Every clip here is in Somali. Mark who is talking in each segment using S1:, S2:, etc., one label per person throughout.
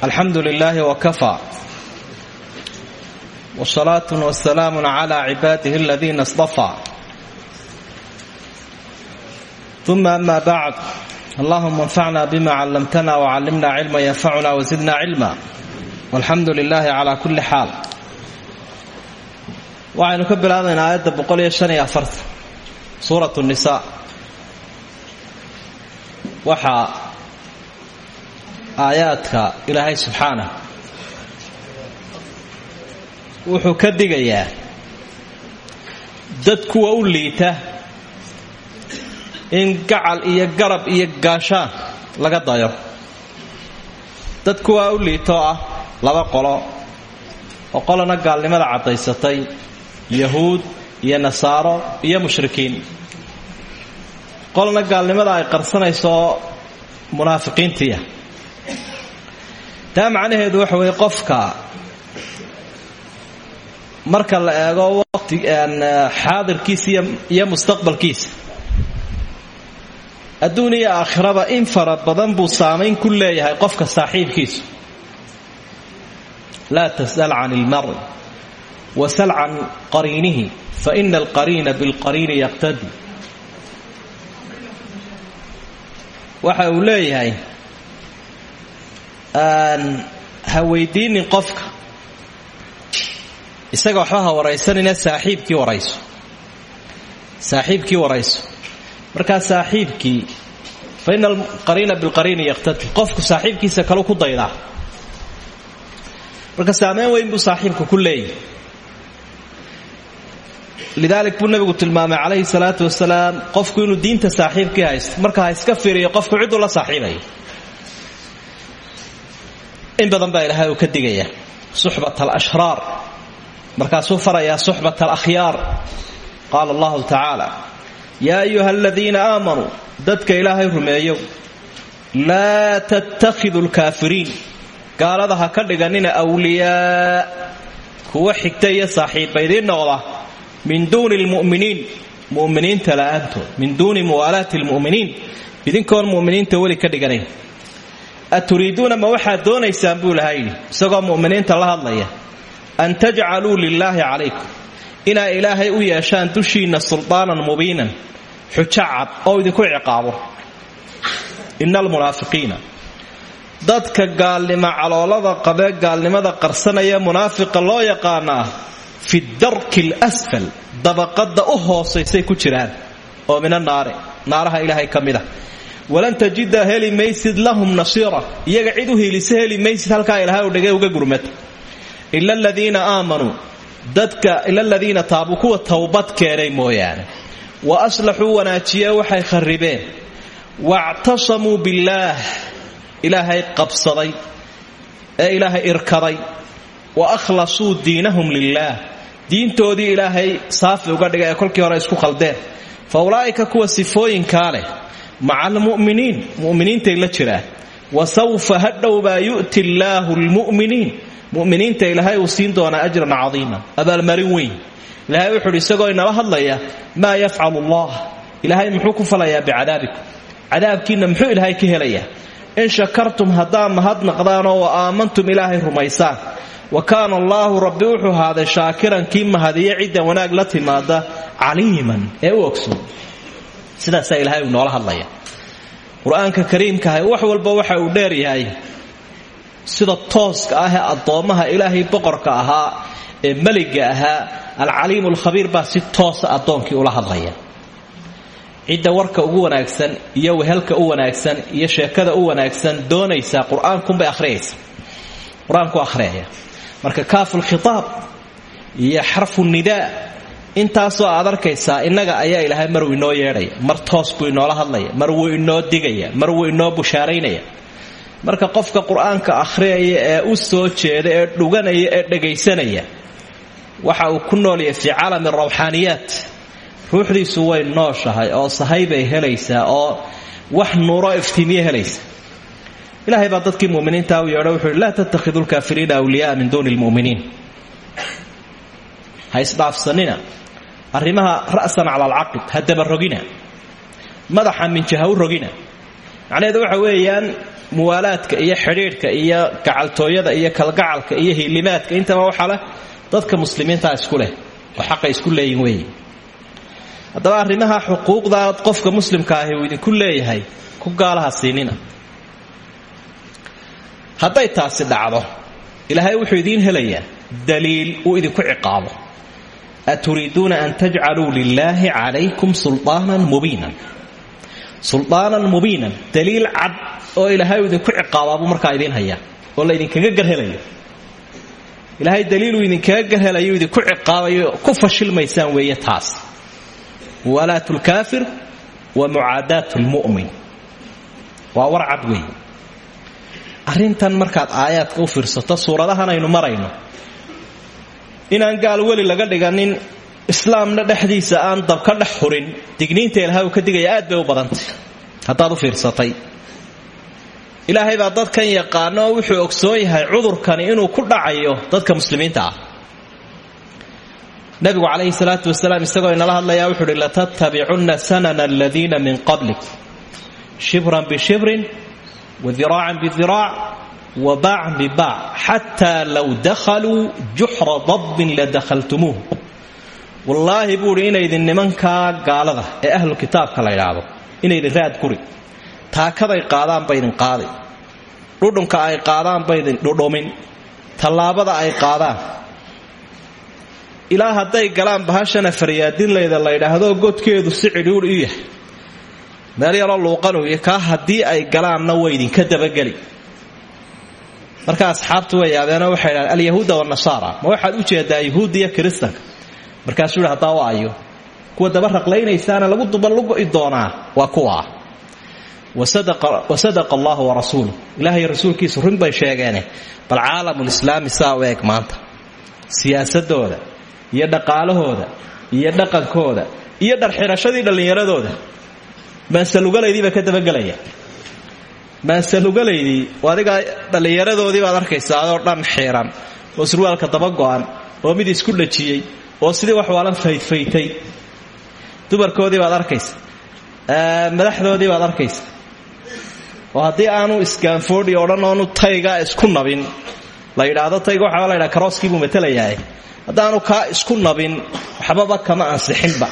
S1: alxamdu lilaahi wkafaa wsalaat wsalaamu cla cibaadihi aladiina istafaa uma ama bacd allahuma anfacna bima callamtana wcallimna cilma yanfacuna wzidna cilma walxamdu lilaahi cala kulli xaal waxaynu ka bilaabaynaa aayadda suurat nisa waxaa aayaadka ilaahay subxaanah wuxuu ka digayaa dad kuwa u liita in gacal iyo garab iyo gaashaan laga dayo. Dad kuwa u liita oo ah laba qolo oo qolana gaalnimada caddaysatay yahuud iyo nasaaro iyo mushrikiin. Qolna gaalnimada ay qarsanayso oo munaafiqiintiiya taa macnaheedu waxa weeye qofka marka la eego waqti xaadirkiisa iyo mustaqbalkiisa adduun iyo aakhiraba in fara badan buu saamayn ku leeyahay qofka saaxiibkiisu laa tas'al can ilmari wasal can qariinihi faina alqariina bilqariini yaqtadi. Waxa uu leeyahay ha weydiinin qofka. Isaga waxba ha waraysanina saaxiibkii warayso. Saaxiibkii warayso. Markaa saaxiibkii fa ina alqariina bilqariini yaqtadi. Qofku saaxiibkiisa kalu ku daydaa marka saameyn weyn buu saaxiibka ku leeyahy lidaalik nabigu tilmaamay calayhi salaatu wasalaam qofku inuu diinta saaxiibkii haysto. Marka iska fiiriyo qofku ciduu la saaxiibayo in badan baa ilaahay uu ka digaya. Suxbat alashraar markaasuu farayaa suxbat alakhyaar qaala allahu tacaala yaa ayuha aladiina aamanuu dadka ilaahay rumeeyow laa tattakhidu lkaafiriin gaalada ha ka dhiganina wliyaa kuwa xigta iyo saaxiibba idiin noqda. Min duuni lmuminiin muminiinta la'aantood min duuni muwaalaati lmuminiin idinkoon muminiinta weli ka dhiganayn aturiiduuna ma waxaad doonaysaan? buu lahaa yidhi. Isagoo mu'miniinta la hadlaya an tajcaluu lilaahi calaykum. Inaa ilaahay u yeeshaan dushiinna suldaanan mubiinan xujo cad oo idinku ciqaabo. Ina almunaafiqiina dadka gaalnimo caloolada qabee gaalnimada qarsanaya munaafiqa loo yaqaanaa fi darki alasfal dabaqadda u hoosaysay ku jiraan. Oo mina naare naaraha ilaahay ka mid a walan tajida heli maysid lahum nasiira. Iyaga cid u hiilisa heli maysid halkaa ilahay u dhigay uga gurmata ila aladiina aamanuu dadka ila aladiina taabuu kuwa towbad keenay mooyaane. Wa aslaxuu wanaajiyee waxay kharribeen. Wactasamuu billaah ilaahay qabsaday. Ee ilaahay irkaday. Wa akhlasuu diinahum lilaah diintoodii ilaahay saafi uga dhigay ee kolkii hore isku khaldeen. Fa ulaa'ika kuwa sifooyinkaa leh maca almu'miniin mu'miniintay la jiraan wa sawfa hadhow baa yu'ti illaahu lmu'miniin mu'miniinta ilaahay uu siin doonaa ajran cadiiman abaalmarin weyn ilahay wuxuuhi isagoo inala hadlaya maa yafcalu allah ilaahay muxuu ku falayaa bicadaabikum cadaabkiinna muxuu ilaahay ka helayaa in shakartum haddaa mahadnaqdaanoo wa aamantum ilaahay rumaysaan wa kaana allaahu rabbi wuxuu ahaaday shaakiran kii mahadiya cidda wanaag la timaada caliiman ee u ogsoon sidaasaa ilaahay uu noola hadlaya qur'aanka kariimkaah wax walba waxa uu dheer yahay. Sida tooska ah ee addoommaha ilaahay boqorka ahaa ee meliga ahaa alcaliimu alkhabiir baa si toosa addoonkii ula hadlaya cidda warka ugu wanaagsan iyo wehelka u wanaagsan iyo sheekada u wanaagsan doonaysaa qur'aankunbay ahriyaysa qur'aanku ahriyaya marka kaafulkhitaab iyo xarfu nidaa intaasoo aad arkaysaa innaga ayaa ilaahay mar uu inoo yeedhaya mar toos buu inoola hadlaya mar wuu inoo digaya mar wuu inoo bushaaraynaya. Marka qofka qur'aanka akhriyaya ee u soo jeeda ee dhuganaya ee dhagaysanaya waxa uu ku noolyahay fii caalami rawxaaniyaat. Ruuxdiisu way nooshahay oo sahay bay helaysaa oo wax nuuro iftiimiye helaysa. Ilaahay baa dadkii muminiinta u yeedho wuxuu laa tattakhiduu lkaafiriina min duuni lmu'miniin ha isdhaafsanina arrimaha ra'san cala alcaqid ha dabarogina madaxa minjaha u rogina. Macnaheedu waxa weeyaan muwaalaadka iyo xidhiidhka iyo gacaltooyada iyo kalgacalka iyo hiilimaadka intaba waxaa leh dadka muslimiintaa isku leh. Oo xaqay isku leeyihiin weeye haddaba arrimaha xuquuqda qofka muslimka ahi uu idinku leeyahay ku gaalaha siinina. Hadday taasi dhacdo ilaahay wuxuu idiin helayaa daliil uu idinku ciqaabo aturiiduuna an tajcaluu lilaahi calaykum sulaanan mubiinan sulaanan mubiinan daliil cad oo ilaahay idinku ciqaabaabuu markaa idiin hayaa oo la idinkaga garhelayo ilaahay daliiluu idinkaga garhelayo idinku ciqaabayo ku fashilmaysaan weeye taas muwaalaat lkaafir wa mucaadaat lmu'min waa war cad weeye arrintan markaad aayaadka u fiirsato suuradahan aynu marayno inaan gaal weli laga dhiganin islaamna dhexdiisa aan dab ka dhex hurin. Digniinta ilahay uu ka digaya aad bay u badantay. Haddaad u fiirsatay. Ilaahay baa dadkan yaqaano wuxuu ogsoon yahay cudurkani inuu ku dhacayo dadka muslimiinta ah. Nabigu calayhi salaatu wasalaam isagoo inala hadlayaa wuxuu uhi latattabicunna sanana aladiina min qablik. Shibran bishibrin wadiraacan bidiraac wa baacan bibaac xataa low dakhaluu juxra dabbin ladakhaltumuuh wallaahi buuhi inaydin nimankaa gaalada ee ahlu kitaabka la ydhaahdo inaydin raad guri taakaday qaadaan baydin qaaday dhudhunka ay qaadaan baydin dhudhumin tallaabada ay qaadaan ilaa hadday galaan bahashana faryaadinlayda la ydhaahdo godkeedu si cidhiidh u yahay meel yaroo luuqanuyo kaa haddii ay galaanna waydinka dabageli marka asxaabtu way yaabeenoo waxay dhahdeen alyahuuda wanasaara ma waxaad u jeedaa yuhuudda iyo kiristanka? Markaasuu yidhi haddaa waayo kuwa daba raqlaynaysaana lagu dubalugo'i doonaa waa kuwaa wasadaqa allahu warasuuluh ilahay rasuulkiisu run bay sheegeene bal caalamulislaami saa u maanta. Siyaasadooda iyo dhaqaalahooda iyo dhaqankooda iyo dharxirashadii dhallinyaradooda maansalugalaydii baa ka dabagelaya maansalugalaydii adigaa dhallinyaradoodii baad arkaysaa adoo dhan xiiran oo surwaalka daba go'an oo mid isku dhajiyey oo sidii wax waalan faydfaytay dumarkoodii baad arkaysa madaxdoodii baad arkaysa. Oo haddii aanu isgaanfoodhi odhan oonu tayga isku nabin la yidhaahdo tayga waxaa la ydhaha karooskiibuu matelayaa haddaanu kaa isku nabin waxbaba kama ansixinba.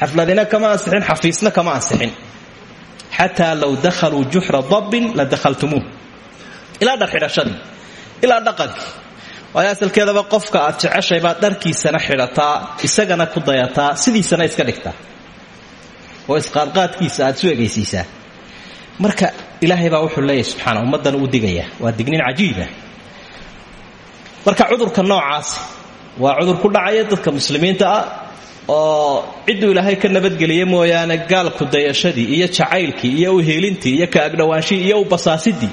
S1: Xafladina kama ansixin xafiisna kama ansixin xataa low dakhaluu juxra dabbin la dakhaltumuuh ilaa dharxidhashadii ilaa dhaqankii waayo asalkeedaba qofka aad jeceshay baad dharkiisana xidhataa isagana ku dayataa sidiisana iska dhigtaa oo isqaadqaadkiisa aad marka ilaahay baa wuxuu leeyahy subxaana ummaddan uu digayaa. Waa dignin cajiiba marka cudurka noocaas waa cudur ku dhacaya dadka muslimiinta ah oo cidduu ilaahay ka nabadgeliya mooyaane gaalku dayashadii iyo jacaylkii iyo uheelintii iyo ka agdhowaanshihii iyo u basaasidii.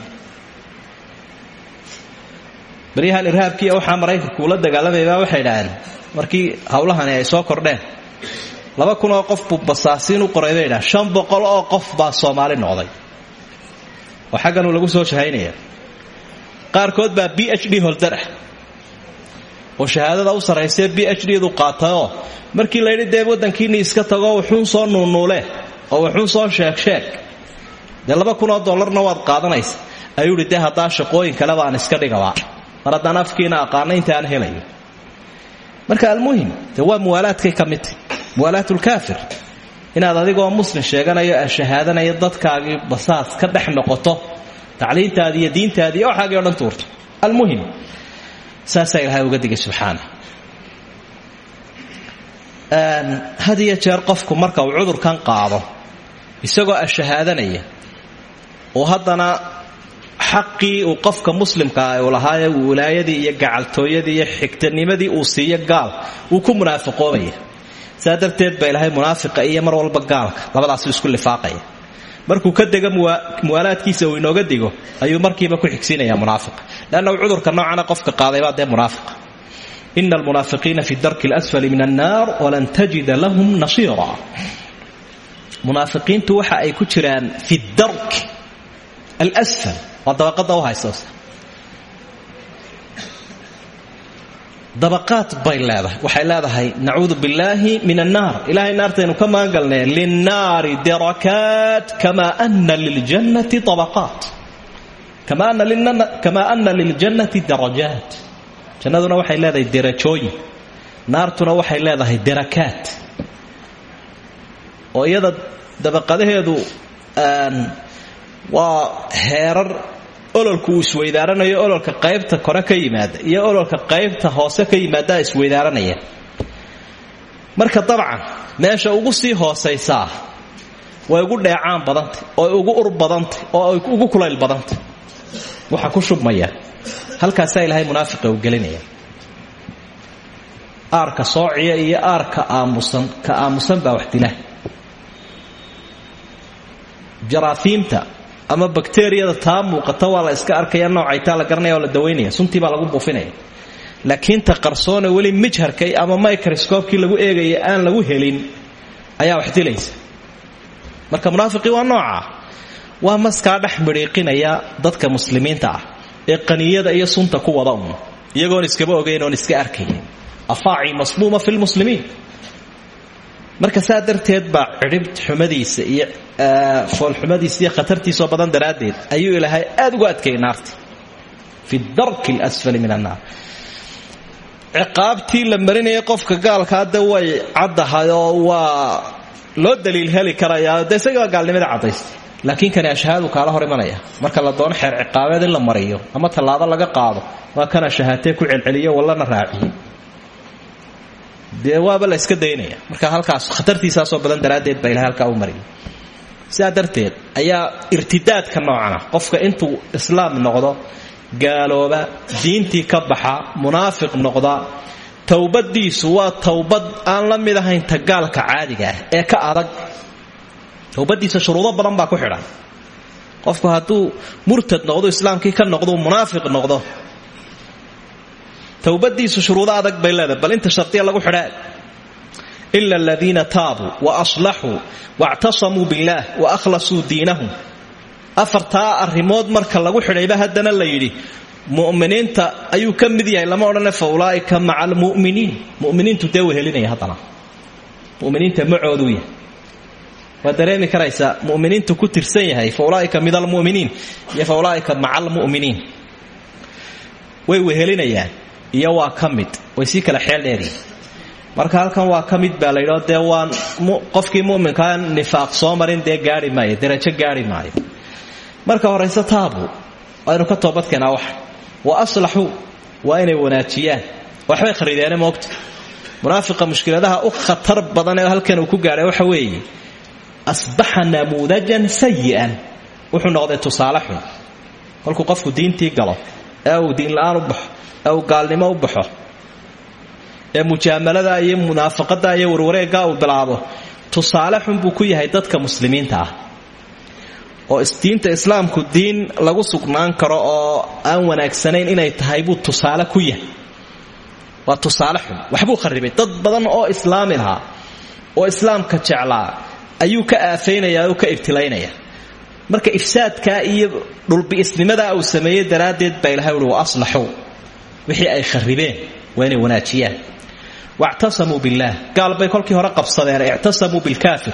S1: Baryahan irhaabkii waxaa maraykanku ula dagaalamayba waxay idhaaheen markii howlahani ay soo kordheen laba kun oo qof buu basaasiin u qoray bay idhaha shan boqol oo qof baa soomaali noqday. Oo xagganuu lagu soo shahaynaya qaarkood baa b h d holder ah oo shahaadada u sarraysee b h d du qaatayoo markii layidhi dee waddankiinni iska tago wuxuun soo nuunuule oo wuxuun soo sheegsheeg. Dee laba dollarna waad qaadanaysa. Ayuu idhi dee shaqooyin kale baan iska dhigabaa mar haddaan afkiina aqaana inta marka almuhim dee waa muwaalaadkay ka midtay muwaalaat lkaafir inaad adigoo muslim sheeganayo shahaadanaya dadkaagii basaas ka dhex noqoto tacliintaadii diintaadii waxaagii o tuurto. Almuhim saasaa ilaahay uga digay subxaana had iyo jeer qofku marka uu cudurkan qaado isagoo ashahaadanaya oo haddana xaqii uu qofka muslimkaa uu lahaaye wilaayadii iyo gacaltooyadii iyo xigtanimadii uu siiyo gaal wuu ku munaafiqoobaya saa darteed ba ilaahay munaafiqa iyo mar walba gaalka labadaasu isku lifaaqaya markuu ka dego muwaalaadkiisa uu inooga digo ayuu markiiba ku xigsiinaya munaafiqa leanna cudurka noocana qofka qaadaybaa dee munaafiqa ina almunaafiqiina fi darki اlasfali min annaar walan tajida lahum nasiira. Munaafiqiintu waxa ay ku jiraan fi dark alsfal waa dabaqada u dabaqaad bay leedahay. Waxay leedahay nacuudu billaahi min annaar ilahay naartaynu ka magangalnay linnaari darakaat kama ana liljannati abaqaat kama ana liljannati darajaat. Jannaduna waxay leedahay derajooyin naartuna waxay leedahay darakaat. Oo iyada dabaqadaheedu waa heerar ololku uu isweydaaranayo ololka qaybta kore ka yimaada iyo ololka qaybta hoose ka yimaadaa isweydaaranaya marka dabcan meesha ugu sii hoosaysaa way ugu dheecaan badantay oo ugu ur badantay oo ugu kulayl badantay waxa ku shubmaya. Halkaasaa ilaahay munaafiqa u gelinaya. Aarka soociya iyo aarka aamusan ka aamusan baa wax dila jaraafiimta ama bakteriyada taa muuqata waa la iska arkaya noocaytaa la garanaya la dawaynaya suntii baa lagu buufinaya. Laakiin ta qarsoone weli mijharka ama microscopekii lagu eegaya aan lagu helin ayaa wax dilaysa. Marka munaafiqii waa nooca waa maskaa dhex dadka muslimiinta ah ee qaniyada iyo sunta ku wada un iyagoon iskaba ogayn iska arkaynin afaaci masmuuma fi lmuslimiin marka saa darteed baa cidhib xumadiisa iyo foolxumadiisa iyo khatartiisoo badan daraaddeed. Ayuu ilaahay aada ugu adkeeyay naarta fi darki lsfali min annaar ciqaabtii la marinayay qofka gaalkaa de way caddahay oo waa loo daliil heli karayaa. De gaalnimada caddaystay. Laakiin kani ashahaadu kaala hor marka la doono xeer ciqaabeed in la mariyo ama tallaabo laga qaado waa kana shahaatee ku celceliyo wallana raaciye dee waaba la iska daynaya. Marka halkaas khatartiisaasoo badan daraaddeed baa ilahay halkaa u mariyay. Sidaa darteed ayaa irtidaadka noocana qofka intuu islaam noqdo gaalooba diintii ka baxa munaafiq noqda towbadiisu waa towbad aan la mid ahayn ta gaalka caadiga ah ee ka adag. Towbadiisa shuruudo badan baa ku xidhan. Qofku hadduu murtad noqdo islaamkii ka noqdo munaafiq noqdo towbadiisu shuruudo adag bay leedahay bal inta shardiya lagu xidhaa ila aladiina taabuu wa aslaxuu waactasamuu billaah wa akhlasuu diinahum. Afartaa arrimood marka lagu xidhayba haddana la yidhi mu'miniinta ayuu ka mid yahay lama odhane fa ulaa'ika maca almu'miniin mu'miniintu dee wehelinaya haddana. Mu'miniinta macooduu yahay. Waa dareemi karaysaa mu'miniintu ku tirsan yahay fa ulaa'ika min almu'miniin iyo fa ulaa'ika maca almu'miniin way wehelinayaan iyo waa ka way sii kala xeel dheeriyin marka halkan waa ka baa laydhao dee waan qofkii muminkaa nifaaq soo marin dee gaari maayo darajo gaari maayo. Marka horayse taabu. Aynu ka toobadkeenaa waxa wa aslaxuu waa inay wanaajiyaan. Waxbay kharideene moogta. Munaafiqa mushkiladaha u khatar badan ee halkan ku gaadhay waxa weeye asbaxa namuudajan sayi'an wuxuu noqday tusaale xun. Kolkuu qofku diintii galo ee uu diinla-aan u ee gaalnimo u baxo ee mujaamalada iyo munaafaqada iyo warwareegga uu bilaabo tusaale buu ku yahay dadka muslimiinta ah. Oo diinta islaamku diin lagu sugnaan karo oo aan wanaagsanayn inay tahay buu tusaale ku yahay. Waa tusaale xun. Kharibay. Dad badan oo islaami lahaa oo islaamka jeclaa ayuu ka aafaynayaa oo ka ibtilaynaya marka ifsaadkaa iyo dhulbi'isnimadaa uu sameeyey daraaddeed baa ilahay uhi aslaxuu wixii ay kharibeen waa inay wanaajiyaan. Wactasamuu billaah. Gaal bay kolkii hore qabsadeen ictasamuu bilkaafir.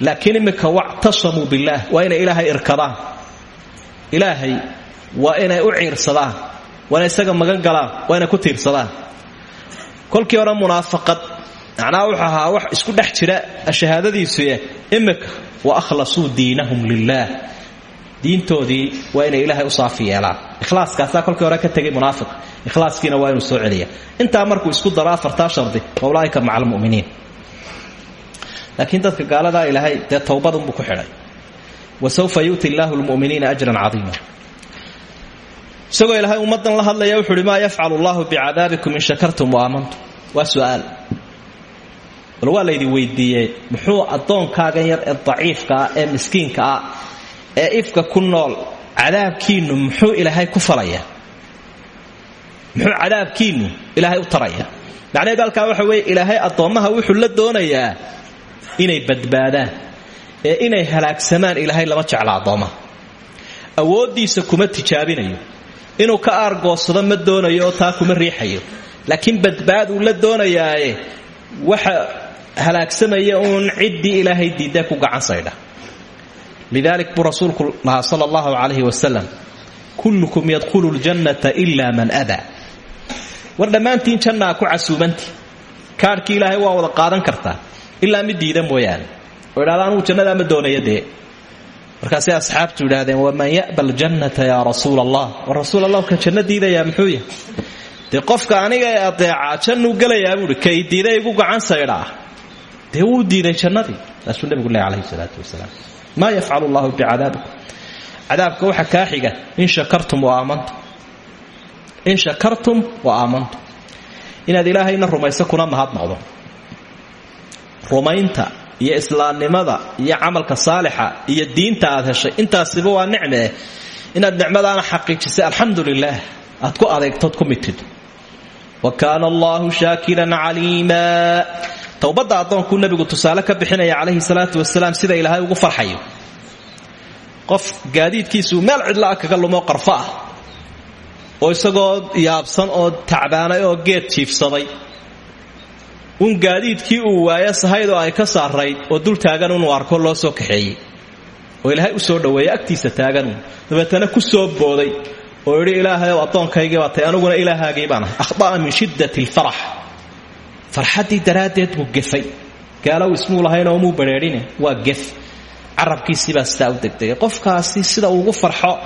S1: Laakiin imminka wactasamuu billaah waa inay ilaahay irkadaan. Ilaahay waa inay u ciirsadaan waa inay isaga magan galaan waa inay ku tiirsadaan. Kolkii hore munaafaqad macnaha wuxuu ahaa wax isku dhex jira shahaadadiisuye imminka wa akhlasuu diinahum lilaah diintoodii waa inay ilaahay u saafi yeelaan. Ikhlaaskaasaa kolkii hore ka tegay munaafiq ikhlaaskiina waa inuu soo celiya. Intaa markuu isku daro afartaa shardi fa ulaaika maca almu'miniin. Laakiin dadka gaaladaa ilaahay dee towbadunbuu ku xidhay. Wa sawfa yu'ti illaahu lmu'miniina ajran cadiima. Isagoo ilaahay ummaddan la hadlaya wuxu uhi maa yafcalu allahu in shakartum wa aamantum waa su'aal. Bal waa laydin muxuu addoonkaagan yar ee daciifka ah ee miskiinka ah ee ifka ku nool cadaabkiinnu muxuu ilaahay ku falaya muxuu cadaabkiinnu ilaahay u taraya. Macnaheedu halkaa waxa weeye ilaahay addoommaha wuxuu la doonayaa inay badbaadaan ee inay halaagsamaan ilaahay lama jecla addoommaha awooddiisa kuma tijaabinayo. Inuu ka aargoosado ma doonayo oo taa kuma riixayo. Laakiin badbaaduu la doonayaaye waxa halaagsamaya uun ciddii ilaahay diidee ku gacan saydha lidaalik buu rasuulku lahaa sala allahu calayhi wasalam kullukum yadkhulu ljannata ilaa man adaa war dhammaantiin jannaa ku casuumanti. Kaadhkii ilaahay waa wada qaadan kartaa. Ilaa mid diida mooyaane. Oo idhahda anugu jannadaa ma doonaya dee. Markaasay asxaabtu yidhaahdeen waman ya'ba ljannata yaa rasuula allah war rasuul allah ka janno diidayaa muxuu yahay? Dee qofka aniga ee adeecaa jannuu gelayaa buuhi kay diiday igu gacan saydhaa dee wuu diiday jannadii? Saasuu nebigu salaatu wasalaam. Maa yafcalu llahu bicadaabikum cadaabka waxa kaa xiga in shakartum wa aamantum in shakartum wa aamantum inaad ilaahayna rumayso kuna mahadnaqdo rumaynta iyo islaamnimada iyo camalka saalixa iyo diinta aad heshay intaasiba waa nicmee inaad nicmadaana xaqiijisay alxamdu lilaah aad ku adeegtood mitid. Wa kaana allahu shaakiran caliima. Towbadda addoonkuu nebigu tusaale ka bixinaya calayhi salaatu wasalaam sida ilaahay ugu farxayo. Qof gaadiidkiisuu meel cidla kaga lumo qarfo ah oo isagoo yaabsan oo tacbaanay oo geed jiifsaday. Un gaadiidkii uu waayo sahayd oo ay ka saarayd oo dul taagan unuu arko loo soo kaxeeyey. Oo ilaahay u soo dhoweeyey agtiisa taaganun dabeetana ku soo booday oo yidhi ilaahayow addoonkaygii baa tay aniguna ilaahaagii baan ahay. Min shiddati alfarax farxaddii daraaddeed buu gefay. Gaalow ismuu lahayn oo muu badrheedhine waa gef carabkiisiibaa sidaa u degdegay. Qofkaasi sida uugu farxo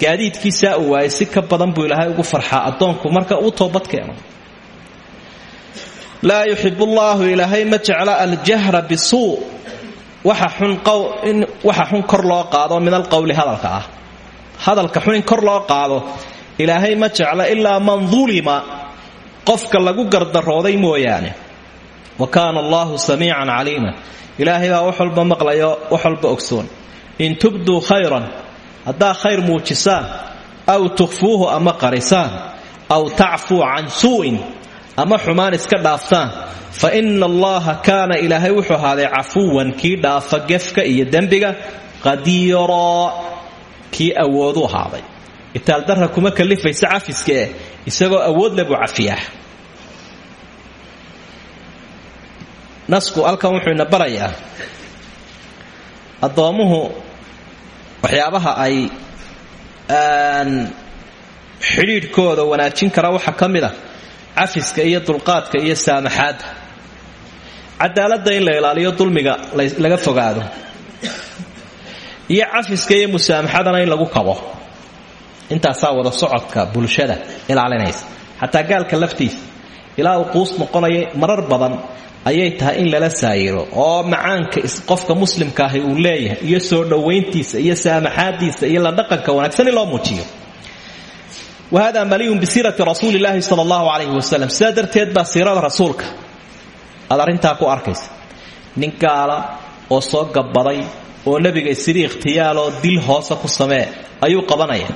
S1: gaadiidkiisaa uu waayay si ka badan buu ilaahay ugu farxaa addoonku. Marka uu toobad keeno. Laa yuxib llaahu ilaahay ma jecla aljahra bisuu waxa xun kor loo qaado min alqowli hadalka ah. Hadalka xun kor loo qaado ilaahay ma jecla ilaa man dulima qofka lagu gardarooday mooyaane. Wa kaana allahu samiican caliima ilaahay baa wax walba maqlayo wax walba ogsoon. In tubduu khayran haddaa khayr muujisaan aw tukhfuuhu ama qarisaan aw tacfuu can suu'in ama xumaan iska dhaaftaan fa ina allaha kaana ilaahay wuxuu ahaaday cafuwan kii dhaafa gefka iyo dembiga qadiiraa kii awoodu ahaaday. Itaaldarra kuma kalifaysa cafiska eh isagoo awood le buu nasku halkan wuxuu ina barayaa addoommuhu waxyaabaha ay xidhiidhkooda wanaajin kara waxaa ka mid a cafiska iyo dulqaadka iyo saamaxaadda. Cadaaladda in la ilaaliyo dulmiga laga fogaado. Iyo cafiska iyo musaamaxadana in lagu kabo. Intaasaa wada socodka bulshada ilaalinaysa. Xataa gaalka laftiisa ilaa uu quus noqonaya marar badan ayay tahay in lala saayiro oo macaanka qofka muslimka ahi uu leeyahay iyo soo dhowayntiisa iyo saamaxaadiisa iyo la dhaqanka wanaagsan loo muujiyo. Wahada maliyun bisiirati rasuuli allahu calayhi wasalam sidaa darteed baa rasuulka aad ku arkaysa. Nin oo soo gabbaday oo nebiga isiri ikhtiyaaloo dil hoose ku samee ayuu qabanaya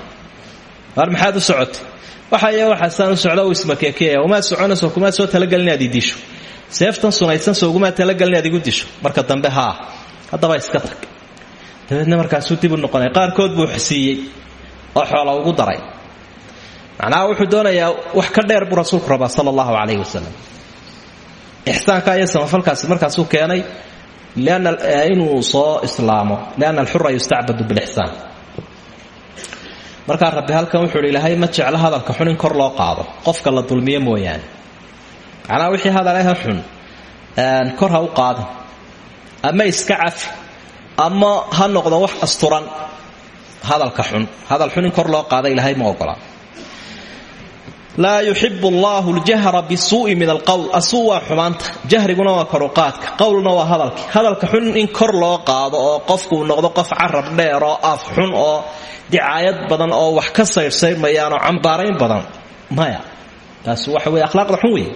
S1: waar maxaad u socotay? Waxay waxaasaan u socda uu ismakeekeeya wamaa soconayso kumaa soo talagelin inaad ii disho seeftan sunaysan soogumaa talagelin inaad igu disho. Marka dambe haa haddaba iska tag. Dabeedna markaasuu dib u noqonaya qaarkood buu xsiiyey oo xoola ugu daray. Macnaha wuxuu doonayaa wax ka dheer buu rasuulku rabaa sala allahu calayhi wasalam ixsaanka iyo samafalkaasi markaasuu keenay inuu soo islaamo. Lianna alxura yustacbadu bilixsaan. Markaa rabbi halkan wuxuu ilaahay ma jeclo hadalka xun in kor loo qaado. Qofka la dulmiyo mooyaane macnaha wixii hadaleha xun. Kor ha u qaadin ama iska cafi ama ha noqdo wax asturan. Hadalka xun. Hadal xun kor loo qaada ilaahay ma ogola. Laa yuxibu allahu ljahra bisuu'i min alqowl asuu xumaanta. Jahriguna waa koruqaadka qowlna waa hadalki hadalka xun in kor loo qaado oo qofkuu noqdo qof carab dheer oo af xun oo dicaayad badan oo wax ka saydhsaydhmayaan oo cambaarayn badan. Maya. Taas waxa weye akhlaaqda xun wey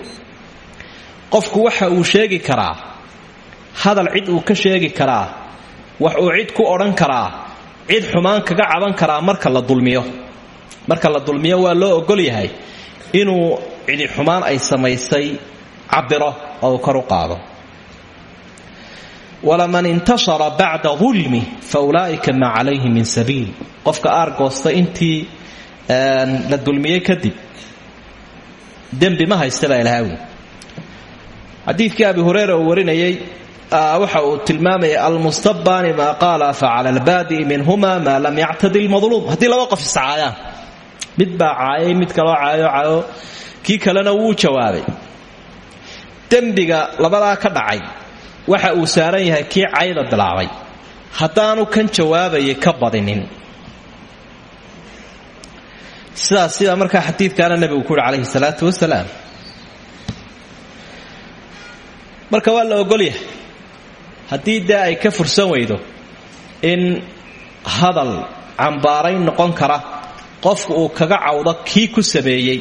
S1: qofku waxa uu sheegi karaa hadal cid uu ka sheegi karaa wax uu cid ku odhan karaa cid xumaan kaga caban karaa marka la dulmiyo. Marka la dulmiyo waa loo ogol yahay inuu cidi xumaan ay samaysay cabiro oo kor u qaado. Walaman intashara bacda dulmi fa ulaa'ika maa calayhi min sabiil. Qofka aargoosta intii la dulmiyey kadib dembi ma haysta baa ilahay wi xadiidkii abi hureyra uu warinayay waxa uu tilmaamaya almustabani maa qaala facala albaadi'i minhuma maa lam yactadi lmadluum haddii laba qof iscaayaan mid baa caayay mid kaloo caayo caayo kii kalena wuu jawaabay. Dembiga labadaa ka dhacay waxa uu saaran yahay kii cayda bilaabay. Haddaanu kan jawaabayay ka badinin. Sidaas sidaa markaa xadiidkaana nebigu ku calayhi salaatu wasalaam marka waa la ogolyahay haddii dee ay ka fursan weydo in hadal cambaarayn noqon kara qofku uu kaga cawdo kii ku sameeyey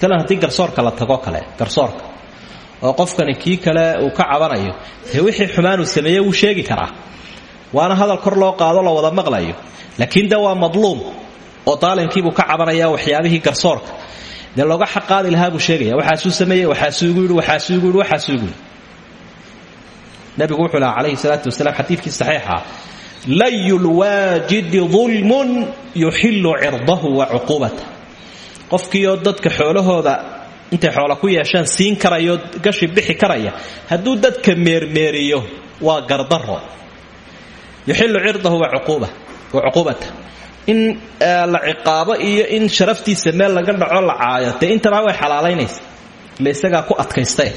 S1: maalan haddii garsoorka la tago kale garsoorka oo qofkani kii kale uu ka cabanayo dee wixii xumaanuu sameeyey wuu sheegi karaa. Waana hadal kor loo qaado la wada maqlayo. Laakiin de waa madluum oo daalimkiibuu ka cabanaya waxyaabihii garsoorka. Dee looga xaqaadi lahaa buu sheegaya waxaasuu sameeyey waxaasuu igu yidhi waxaasuu igu yidhi waxaasuu igu yidhi nabigu wuxuu lahaa calayhi salaatu wasalaam xadiidkii saxiixa layu lwaajidi dulmun yuxilu cirdahu wa cuquubatah qofkiioo dadka xoolahooda intay xoola ku yeeshaan siin karayo gashi bixi karaya hadduu dadka meermeeriyo waa gardaro yuxilu cirdahu wa cuquubatah in la ciqaabo iyo in sharaftiisa meel laga dhaco la caayo dee intaba way xalaalaynaysa ile isagaa ku adkaystae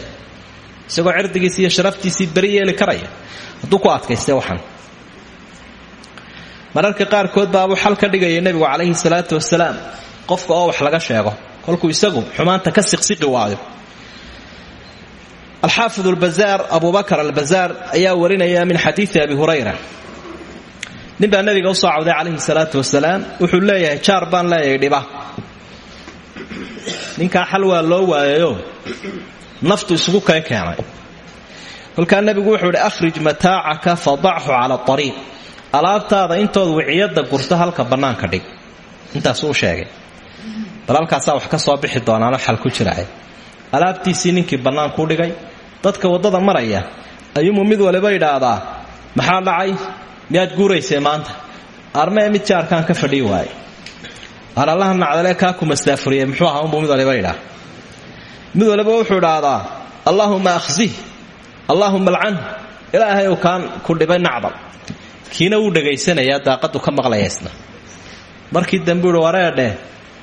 S1: isagoo cirdigiisi iyo sharaftiisii beri yeeli karaya. Hadduu ku adkaystay waxaan. Mararka qaarkood baabuu xal ka dhigaya nebigu calayhi salaatu wasalaam qofka oo wax laga sheego kolkuu isagu xumaanta ka siqsiqi waayo. Alxaafid albazaar abubakar albazaar ayaa warinaya min xadiidi abi hurayra. Ninbaa nabiga u soo cawday calayhi salaatu wasalaam wuxuu leeyahay jaar baan leeyahay dhiba. Ninkaa xal waa loo waayayo naftu isugu keen keenay. Kolkaa nebigu wuxuu idhi akhrij mataacaka fadachu cala ariiq alaabtaada intood wiciyada gurta halka bannaanka dhig. Intaasuu sheegay. Bal wax ka soo bixi doonaano xal ku jiraay alaabtiisii ninkii bannaankuu dhigay dadka waddada maraya ayuumuu mid waliba idhaahdaa maxaa dhacay? Miyaad guuraysee maanta? Armee mid jaarkaan ka fadhii waaye. Aan allaha nacdale kaa kumastaafuriyey muxuu ahaa mid waliba idhaa mid waliba wuxuu idhaahdaa allaahuma akhzih allaahuma alcan. Ilaahay ou kaan ku dhibay nacdal kiina wuu dhegaysanayaa daaqadu ka maqlaya isna markii dambe uhi wareedhe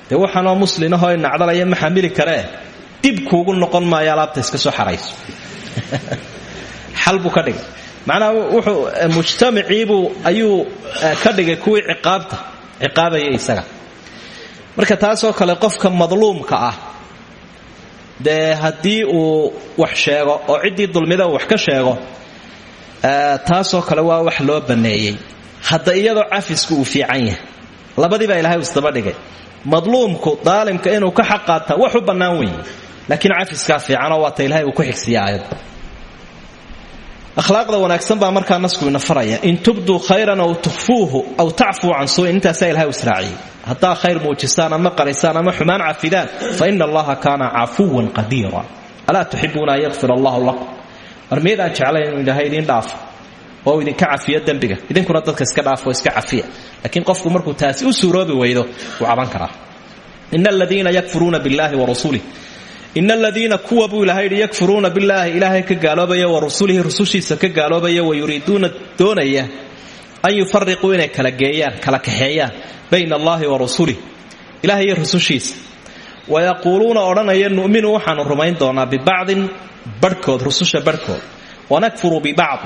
S1: dee waxaanoo muslinahoo nacdalaya ma xamili karee dib kuugu noqon maayo alaabta iska soo xarayso. Xal buu ka dhigay. Macnaha wuxuu mujtamiciibuu ayuu ka dhigay kuwii ciqaabta. Ciqaabaya isaga. Marka taasoo kale qofka madluumka ah dee haddii uu wax sheego oo ciddii dulmida uu wax ka sheego taasoo kale waa wax loo banneeyey hadda iyadoo cafisku uu fiican yahay. Labadiibaa ilahay uu isdaba dhigay. Madluumku daalimka inuu ka xaq qaataa wax u bannaan weeye laakiin cafiskaa fiicanoo waata ilahay uu ku xigsiya aayadda akhlaaqda wanaagsan baa markaa nasku ina faraya. In tubduu khayran aw tukhfuuhu aw tacfuu can suuin intaasaa ilahay u israaciyey. Haddaa khayr muujisaan ama qarisaan ama xumaan cafidaan fa ina allaha kaana cafuwan qadiira. Alaa tuxibuuna an allahu lakum. War miydaan jeclayn inuu ilaahay idiin dhaafo oo idinka cafiyo dembiga. Dadka iska dhaafo iska cafiya. Laakiin qofku markuu taasi u suuroobi weydo wuu caban karaa. Ina aladiina yakfuruuna billahi wa rasulih ina aladiina kuwa buu ilahay yidhi yakfuruuna billaahi ilaahay ka gaaloobaya wa rusulihi rusushiisa ka gaaloobaya wa yuriiduuna doonaya an yufariquu inay kala geeyaan kala kaxeeyaan bayna allahi wa rusulih ilahay iyo rusushiisa. Wayaquuluuna odhanaya nu'minu waxaanu rumayn doonaa bibacdin barhkood rususha barhkood. Wanakfuru bibacd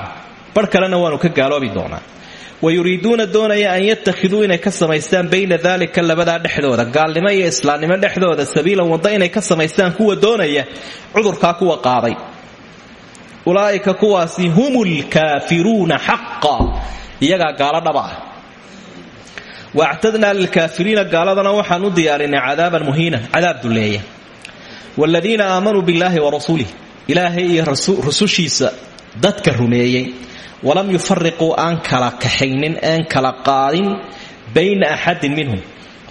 S1: barh kalena waanu ka gaaloobi doonaa wayuriiduuna doonaya an yattakhiduu inay ka samaystaan bayna dalika labadaa dhexdooda gaalnimo iyo islaamnimo dhexdooda sabiilan wadda inay ka samaystaan kuwa doonaya cudurkaa kuwa qaaday. Ulaa'ika kuwaasi hum lkaafiruuna xaqa iyagaa gaalo dhaba ah. Waactadnaa lilkaafiriina gaaladana waxaan u diyaarinay cadaaban muhiinan cadaab duleeya waaladiina aamanuu billaahi wa rasulih ilaahay iyo rusushiisa dadka rumeeyey walam yufariquu aan kala kaxaynin aan kala qaadin bayna axadin minhum.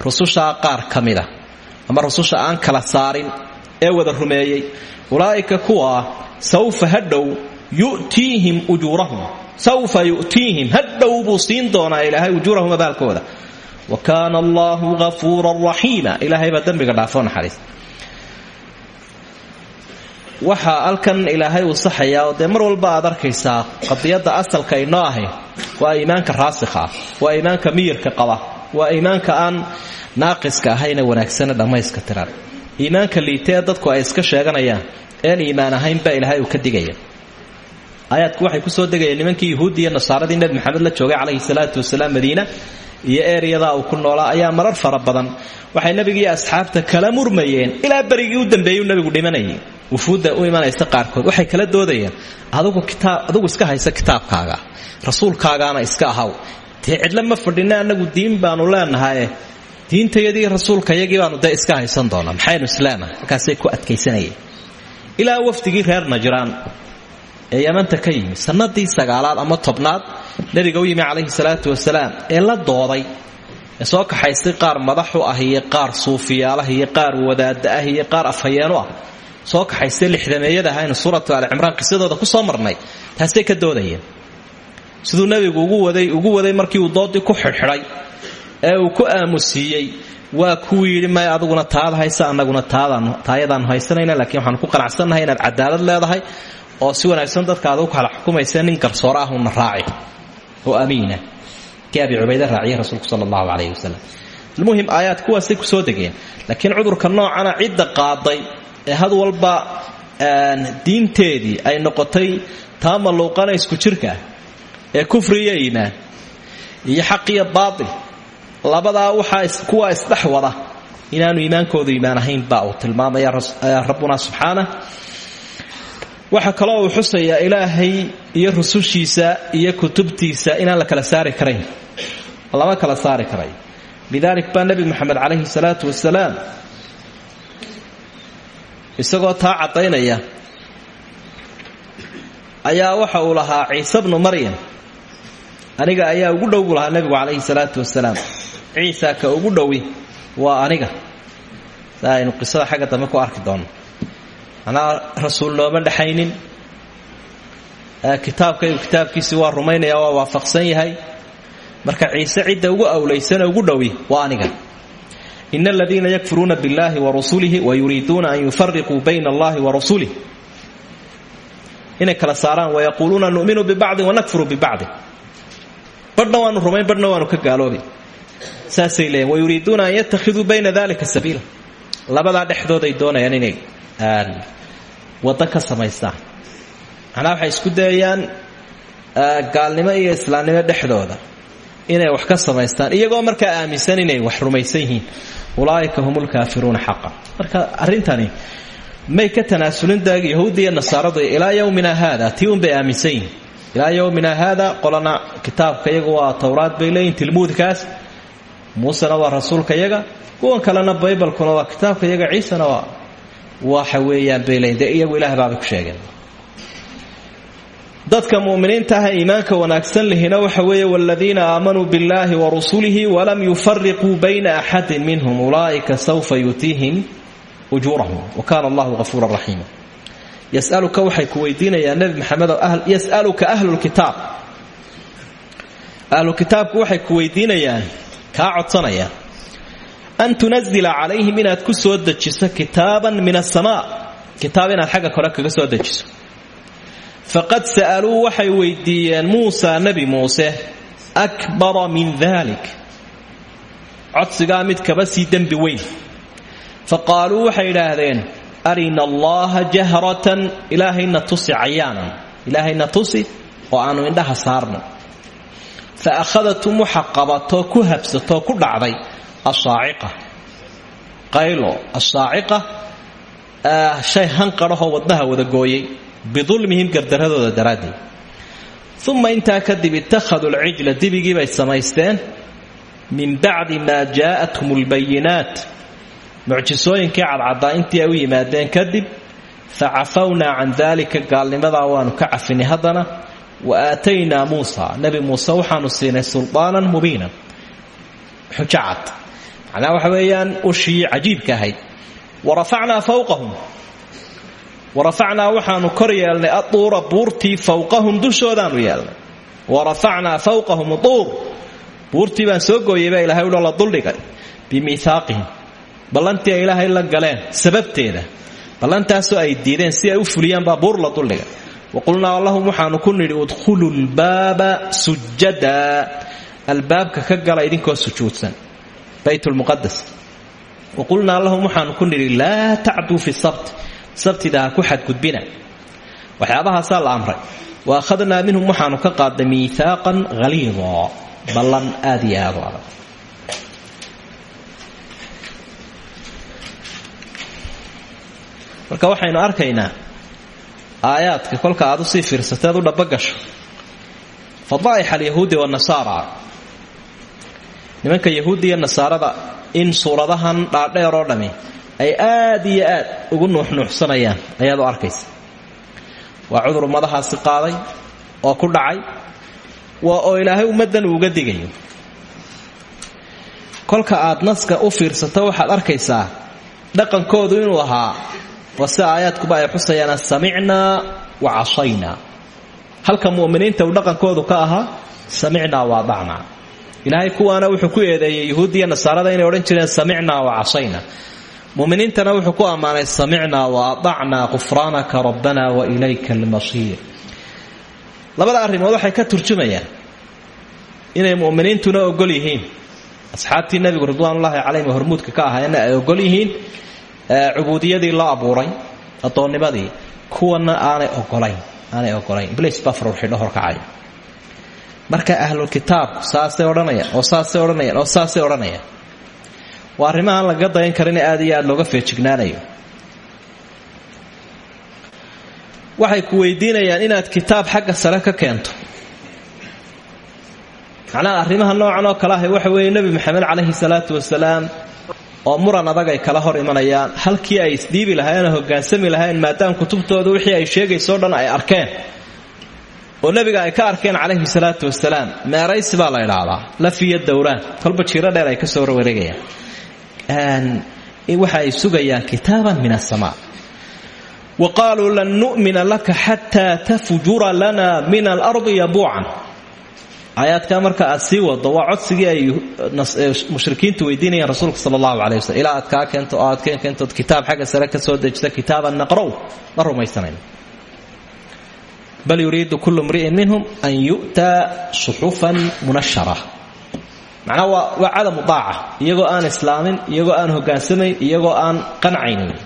S1: Rusushaa qaar ka mida ama rususha aan kala saarin ee wada rumeeyey ulaa'ika kuwa sawfa hadhow yu'tiihim ujuurahum sawfa yu'tiihim hadhow buu siin doonaa ilaahay ujuurahum abaalkooda wa kaana allaahu hafuuran raxiima ilaahay baa dembiga dhaafoo naxariis waxaa halkan ilaahay uu saxayaa oo dee walba aad arkaysaa qadiyadda asalka inoo ahay waa iimaanka raasikha ah waa iimaanka miyirka qaba waa iimaanka aan naaqiska ahayna wanaagsana dhammayska tiran. Iimaanka liitee dadku ay iska sheeganayaan een iimaan ahaynbaa ilaahay uu ka digaya. Aayaadku waxay ku soo degayeen nimankii yuhuuddi iyo nasaaradii nebi maxamed la joogay calayhi salaatu wasalaam madiina iyo eeryadaa uu ku noolaa ayaa marar fara badan. Waxay nebigii asxaabta kala murmayeen ilaa berigii u dambeeyey nebigu dhimanayay wufuudda u imanaysa qaarkood. Waxay kala doodayeen adugu iska haysa kitaabkaaga. Rasuulkaagaana iska ahaw dee cidla ma fadhina annagu diin baanu leenahaye diintayadii rasuulkayagii baanu dee iska haysan doonaa. Maxaynu isleenahay markaasay ku adkaysanayeen. Ilaa wafdigii reer najraan ee yamanta ka yimi sanadii sagaalaad ama tobnaad nabiga u yimi calayhi salaatu wasalaam ee la dooday ee soo kaxaystay qaar madaxu ah iyo qaar suufiyaalah iyo qaar wadaada ah iyo qaar afhayeenu ah soo kaxaystay lixdameeyada ahaynu suuratu ali cimraan qisadooda ku soo marnay. Taasay ka doodayeen. Siduu nebigu ugu waday markii uu doodii ku xidhxidhay ee uu ku aamusiiyey waa kuu yidhi may aduguna taada haysa annaguna taayadaannu haysanayna laakiin waxaanu ku qanacsannahay inaad cadaalad leedahay oo si wanaagsan dadka aad u kala xukumaysa nin garsoore ahuna raaci. Oo amiina. Kii abi raaciye rasuulku sala allahu calayhi wasalam almuhim aayaad kuwaasay ku soo degeen. Laakiin cudurka noocana cidda qaaday had walba diinteedii ay noqotay taa malluuqana isku jirkaah ee kufri iyo xaq iyo baatil. Labadaa waxaa kuwa isdhex wada inaanu iimaankoodu iimaan ahayn baa uu tilmaamaya rabbuna subxaanah waxaa kaloo uu xusayaa ilaahay iyo rusushiisa iyo kutubtiisa inaan la kala saari karayn. Lama kala saari karay lidaalik baa nebi moxamed calayhi salaatu wasalaam isagoo taa caddaynaya ayaa waxa uu lahaa ciise bnu maryam. Aniga ayaa ugu dhow buu lahaa nebigu calayhi salaatu wasalaam ciisa ka ugu dhowi waa aniga. Sa aynu qisada xagga dambe ku arki doonno manaa rasuul nooma dhexaynin kitaabkaygu kitaabkiisii waa rumaynaya waa waafaqsan yahay. Marka ciise cidda ugu awlaysane ugu dhowi waa aniga ina aladiina yakfuruuna biاllahi warusulihi wayuriiduuna an yufariquu bayna allahi wa rasulih inay kala saaraan wayaquuluuna numinu bibacdin wanakfuru bibacdin badhna waanu rumayn badhna waanu ka gaaloobi. Saasay leeyiin wayuriiduuna an bayna dalika sabiila. Labadaa dhexdooday doonayaan inay waddo ka samaystaan. Macnaa waxay isku dayayaan gaalnimo iyo islaamnimo dhexdooda inay wax ka samaystaan iyagoo markaa aaminsan inay wax rumaysan yihiin. Ulaaika hum lkaafiruuna xaqa. Marka arrintani may ka tanaasulin daag yahuudda iyo nasaaradu ilaa yowmina haada tii unbay aaminsan yihiin. Ilaa yowmina qolana kitaabka iyaga waa towraad bay leeyihiin tilmuudkaas muusena waa rasuulka yaga kuwan kalena baybalkuna waa kitaabka iyaga ciisena waa waxa weeyaan bay leeyiin dee iyagu ilaah baabay ku sheegeen dadka mu'miniinta ah iimaanka wanaagsan lihina waxa weeye waladiina aamanuu biاllahi warusulihi walam yufariquu bayna axadin minhum ulaa'ika sawfa yutiihim ujuurahum wa kana allahu gafuura raxiima yasaluka waxay ku weydiinayaan nebi maxamedo yasaluka ahlulkitaab ahlukitaabku waxay ku weydiinayaan kaa codsanayaan an tunazila calayhim inaad ku soo dejiso kitaaban min asamaa kitaab inaad xagga kore kaga soo dejiso faqad sa'aluu waxay weydiiyeen muusa nebi muuse akbara min dalik codsigaa mid kaba sii dembi weyn. Fa qaaluu waxay idhaahdeen arina allaha jahratan ilaahayna tusi cayaanan ilaahayna tusi oo aanu indhaha saarno. Fa akhadatum waxa qabatoo ku habsatoo ku dhacday asaaciqa qaylo asaaciqa shay hanqadhahoo wadnaha wada gooyey bidulmihim gardaradooda daraaddeed uma intaa kadib ittakhaduu lcijla dibigii bay samaysteen min bacdi maa jaa'athum lbayinaat mucjisooyinkii cadcaddaa intii ay u yimaadeen kadib fa cafawnaa can dalika gaalnimadaa waanu ka cafinay haddana wa aataynaa muusa nebi muuse waxaanu siinay sulطaanan mubiinan xujo cad macnaa waxa weeyaan ushii cajiibka warafacnaa waxaanu kor yeelnay aduura buurtii fowqahum dushoodaanu yeelnay. Wa rafacnaa fawqahum duur buurtii baan soo gooyay baa ilahay uho la duldhigay. Bimiihaaqihim ballantii ay ilaahay la galeen sababteeda. Ballantaasoo ay diideen si ay u fuliyaan baa buur la duldhiga wa qulnaa lahum waxaanu ku nidhi udkhuluu lbaaba sujada albaabka ka gala idinkoo sujuudsan. Baytulmuqadas wa qulnaa lahum waxaanu ku sabtida ha ku xadgudbina. Waxyaabahaasaa la amray wa akhadnaa minhum waxaanu ka qaadnay miihaaqan haliida ballan aad iyo aad marka waxaynu arkaynaa aayaadka kolka aad u sii fiirsateed u dhabogasho fadaa'ixa alyahuudi wanasaara nimanka yahuudda iyo nasaarada in suuradahan dhaadheer oo dhammi ay aad iyo aad ugu nuuxnuuxsanayaan ayaad u arkaysa. Waa cudur ummadahaasi qaaday oo ku dhacay waa oo ilaahay ummaddan uuga digayo. Kolka aad naska u fiirsato waxaad arkaysaa dhaqankoodu inuu ahaa sida aayaadkuba ay xusayaan samicnaa wa casaynaa. Halka mu'miniinta uu dhaqankoodu ka ahaa samicnaa wa adacnaa ilaahay kuwaana wuxuu ku eedeeyey yuhuudiya nasaarada inay odhan jireen samicnaa wa casaynaa muminiintana wuxuu ku ammaanay samicnaa wa adacnaa qufraanaka rabbana wa ilayka almasiir labada arrimood waxay ka turjumayaan inay mu'miniintuna ogol yihiin. Asxaabtii nebigu ridwaanullaahi calayhim hormuudka ka ahaayeenna ay ogol yihiin cubuudiyadii loo abuuray addoonnimadii kuwana aanay ogolayn aanay ogolayn. Iblis baa farurxidho horkacaya marka ahlul kitaabku saasay odhanayaan oo saasay odhanayaan oo saasay odhanayaan waa arrimahaan lagaga dayan karin aad iyo aad looga feejignaanayo. Waxay ku weydiinayaan inaad kitaab xagga sare ka keento. Macnaha arrimaha noocan oo kale ahay waxa weeye nebi maxamed calayhi salaatu wasalaam oo muran adag ay kala hor imanayaan halkii ay isdhiibi lahaayeen oo hogaansami lahayn maadaama kutubtooda wixii ay sheegaysoo dhan ay arkeen. Oo nebiga ay ka arkeen calayhi salaatu wasalaam meeraysi baa la idhaahdaa lafiyo dowraan. Kolba jiiro dheer ay ka soo warwareegayaan waxa ay sugayaan kitaaban min asamaa wa qaaluu lan nu'mina laka xataa tafjura lana min alardi yabuucan aayaadkaa marka aad sii wado waa codsigii ay mushrikiintu weydiinayaan rasuulka sala allahu calay waslm aad kaa keento aad keen keentood kitaab xagga sare ka soo dejisa kitaaban naqrow ma rumaysanayno bal yuriidu kullu mri'in minhum an yu'taa suxufan munashara macnaha waa cadamu daaca. Iyagoo aan islaamin iyagoo aan hogaansamayn iyagoo aan qancaynin.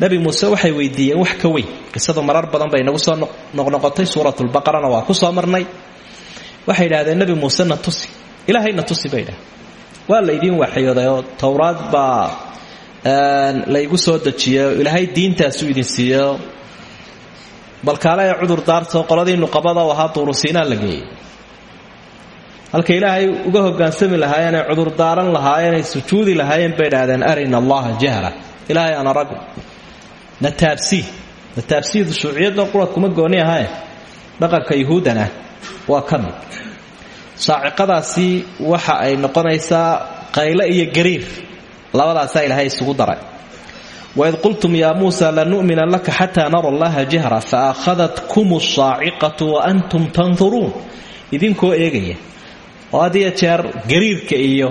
S1: Nabi muuse waxay weydiiyeen wax ka weyn. Qisadu marar badan bay nagu soo noqnoqotay suuratulbaqarana waa ku soo marnay. Waxay idhahdeen nabi muuse na tusi. Ilaahayna tusi bay idhahdeen waa laydiin waxyooday oo towraad baa laygu soo dejiyo ilaahay diintaasuu idin siiyo. Balkaale ee cudur daartoo qoladii nuqabada ahaa duurusiinaa la geeyey halka ilaahay uga hogaansami lahaayeen ay cudur daaran lahaayeen ay sujuudi lahaayeen bay idhahdeen arina allaha jahra. Ilaahay aan aragu na taabsii na taabsiidu shuuciyadna qura kuma gooni ahae dhaqanka yuhuuddana waa ka mid. Saaciqadaasi waxa ay noqonaysaa qayle iyo gariir. Labadaasaa ilaahay isugu daray. Waid qultum yaa muusa lan nu'mina laka xataa nara allaha jahra faakhadatkum saaciqatu wa antum tanduruun idinkoo eegaya oo had iyo jeer gariirka iyo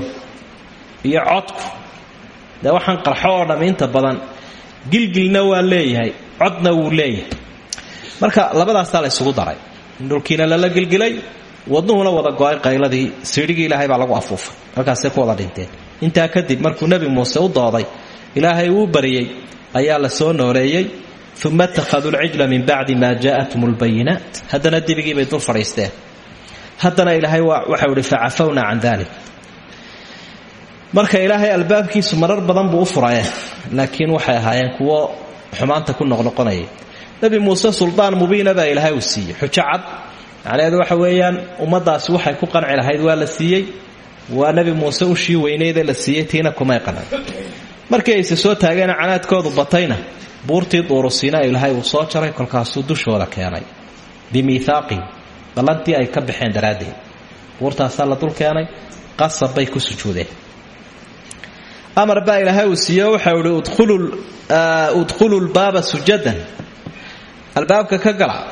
S1: iyo codku dee waxaan qarxo oo badan. Gilgilna waa leeyahay codna wuu leeyahay. Marka labadaasaa la ysugu daray. Dhulkiina lala gilgilay wadnuhuna wada go'ay qayladii siidhigii ilaahay baa lagu afuufay. Halkaasay ku wada dhinteen. Intaa kadib markuu nebi muuse u dooday ilaahay uu baryey ayaa la soo nooleeyey uma ittakhaduu lcijla min bacdi maa jaa'athum lbayinaat haddana dibigii bay dul fadhiisteen haddana ilaahay waxau ihi facafawna can dalik marka ilaahay albaabkiisu marar badan buu u furayeen laakiin waxay ahaayeen kuwo xumaanta ku noqnoqonayay. Nebi muuse suldaan mubiina baa ilaahay uu siiyey xujo cad. Waxa weeyaan ummadaasi waxay ku qanci lahayd waa la siiyey waa nebi muuse ushii weyneydee la siiyey tiina kumay qanan markii ayse soo taageena canaadkoodu batayna buurtii duurusiina ilaahay uu soo jaray kolkaasuu dushooda keenay bimiihaaqihim ballantii ay ka baxeen daraaddeed. Buurtaasaa la dul keenay qasab bay ku sujuudeen. Amar baa ilaahay uu siiyo waxau ihi udkhuluu lbaaba sujadan. Albaabka ka gala.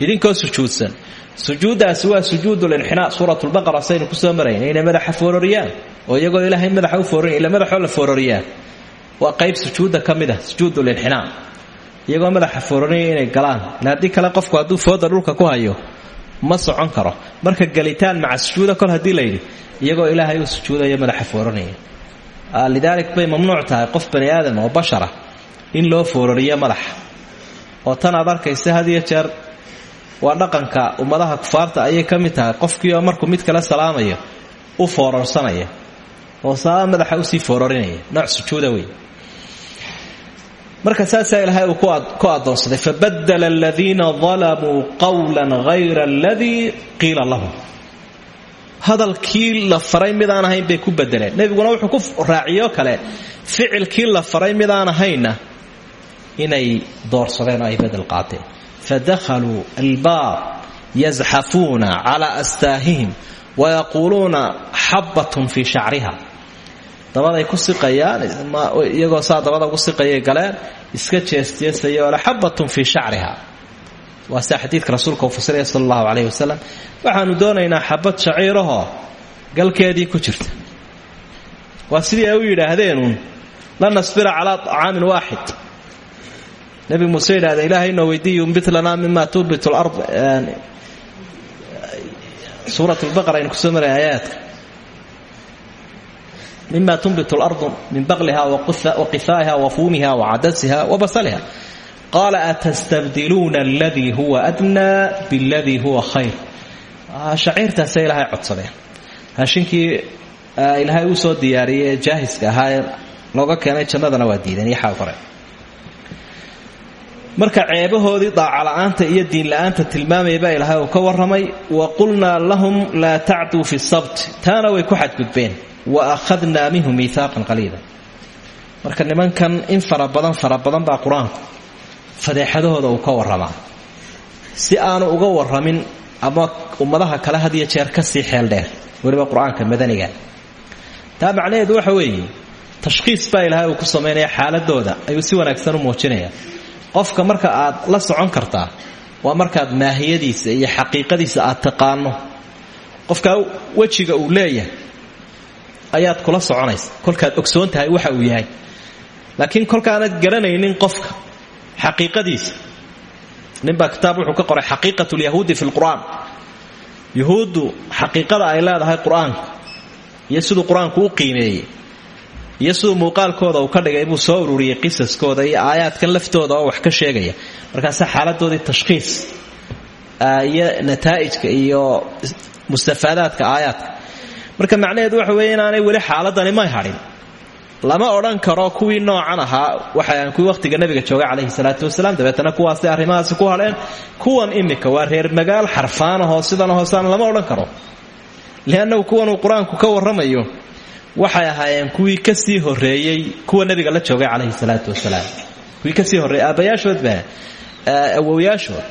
S1: Idinkoo sujuudsan. Sujuuddaasi waa sujuud linxinaa suurat lbaqara saynu ku soo marayn. Inay madaxa foororiyaan oo iyagoo ilaahay madaxa u foororya ila madaxoo la foororiyaan waa qayb sujuudda ka mid ah sujuudulinxinaam iyagoo madaxa fooranaya inay galaan. Ila haddii qofku hadduu fooda dhulka ku hayo ma socon karo. Marka galitaan maca kol haddii layidhi iyagoo ilaahay uu sujuudaya madaxa fooranaya lidaalik bay mamnuuc tahay qof bani aadam oo bashara in loo foorariyo madaxa oo tan aad arkaysa had jeer waa dhaqanka ummadaha kufaarta ayay ka mid tahay. Qofkiioo markuu mid kale salaamayo u foorarsanaya oo saa madaxa u sii foorarinaya nooc sujuuda wey marka saasaa ilaahay uu ku addoonsaday. Fabadala aladiina dalamuu qawlan hayra aladii qiila lahum. Hadalkii la faray midaan ahayn bay ku bedeleen. Nebiguna wuxuu ku raaciyoo kale ficilkii la faray midaan ahaynna inay doorsadeen oo ay bedel qaateen. Fadakhaluu albaab yazxafuuna calaa astaahihim wayaquuluuna xabbatun fii shacriha dabaday ku siqayaan iyagoo saa dabada ugu siqayay galeen iska jeesjeesaya ole xabbatun fii shacriha. Waa sia xadiidka rasuulka uu fasiraya sala allahu calayhi wasalam waxaanu doonaynaa xabad shaciirahoo galkeedii ku jirta. Waa sidii ay u yidhaahdeenuun la nasbira calaa طacaamin waaxid. Nebi muuse yidhahda ilaahay noo weydiiy umbit lanaa mima tubitu lard suurat lbaqara aynu ku soo maray aayaadka mima tunbit اlardu min baqliha waqifaa'iha wafuumiha wacadasiha wabasaliha qaala atastabdiluuna aladii huwa adnaa biladii huwa khayr shaciirtaasay ilaahay codsadeen raashinkii ilaahay uu soo diyaariyey ee jaahiska ahaa ee looga keenay jannadana iyo xaal hore marka ceebahoodii daacala'aanta iyo diinla'aanta tilmaamaya baa ilaahay uu ka warramay wa qulnaa lahum laa tacduu fi sabt taana way ku xadgudbeen wa akhadnaa minhu miihaaqan qaliila marka nimankan in fara badan fara badan baa qur'aanku fadeexadahooda uu ka warramaa si aanu uga warramin ama ummadaha kale had jeer ka sii xeel dheer weliba qur'aanka madaniga taa macnaheedu waxa weeye tashkhiis baa ilaahay uu ku samaynaya xaaladooda ayuu si wanaagsan u muujinaya qofka marka aad la socon kartaa waa markaad maahiyadiisa iyo xaqiiqadiisa aad taqaano qofka wejiga uu leeyahay ayaad kula soconaysa. Kolkaad ogsoon tahay waxa uu yahay. Laakiin kolkaanad garanaynin qofka xaqiiqadiisa. Ninbaa kitaab wuxuu ka qoray xaqiiqat lyahuudi fi lqur'aan yuhuuddu xaqiiqada ay leedahay qur'aanka iyo siduu qur'aanku u qiimeeyey iyo siduu muuqaalkooda uu ka dhigay buu soo ururiyey qisaskooda iyo aayaadkan laftooda oo wax ka sheegaya. Markaase xaaladoodii tashkhiis iyo nataa'ijka iyo mustafaadaadka aayaadka marka macnaheedu waxa weeye inaanay weli xaaladani may hadhin lama odhan karo kuwii noocan ahaa waxaan kuwii wakhtiga nabiga joogay calayhi salaatu wasalaam. Dabeetana kuwaasay arrimahaasi ku hadheen kuwan imika waa reer magaal xarfaanahoo sidan hoosaan lama odhan karo. Liannahu kuwan uu qur'aanku ka warramayo waxay ahaayeen kuwii ka sii horeeyey kuwa nabiga la joogay calayhi salaatu wasalaam. Kuwii ka sii horreeyey aabbayaashood ba awowyaashood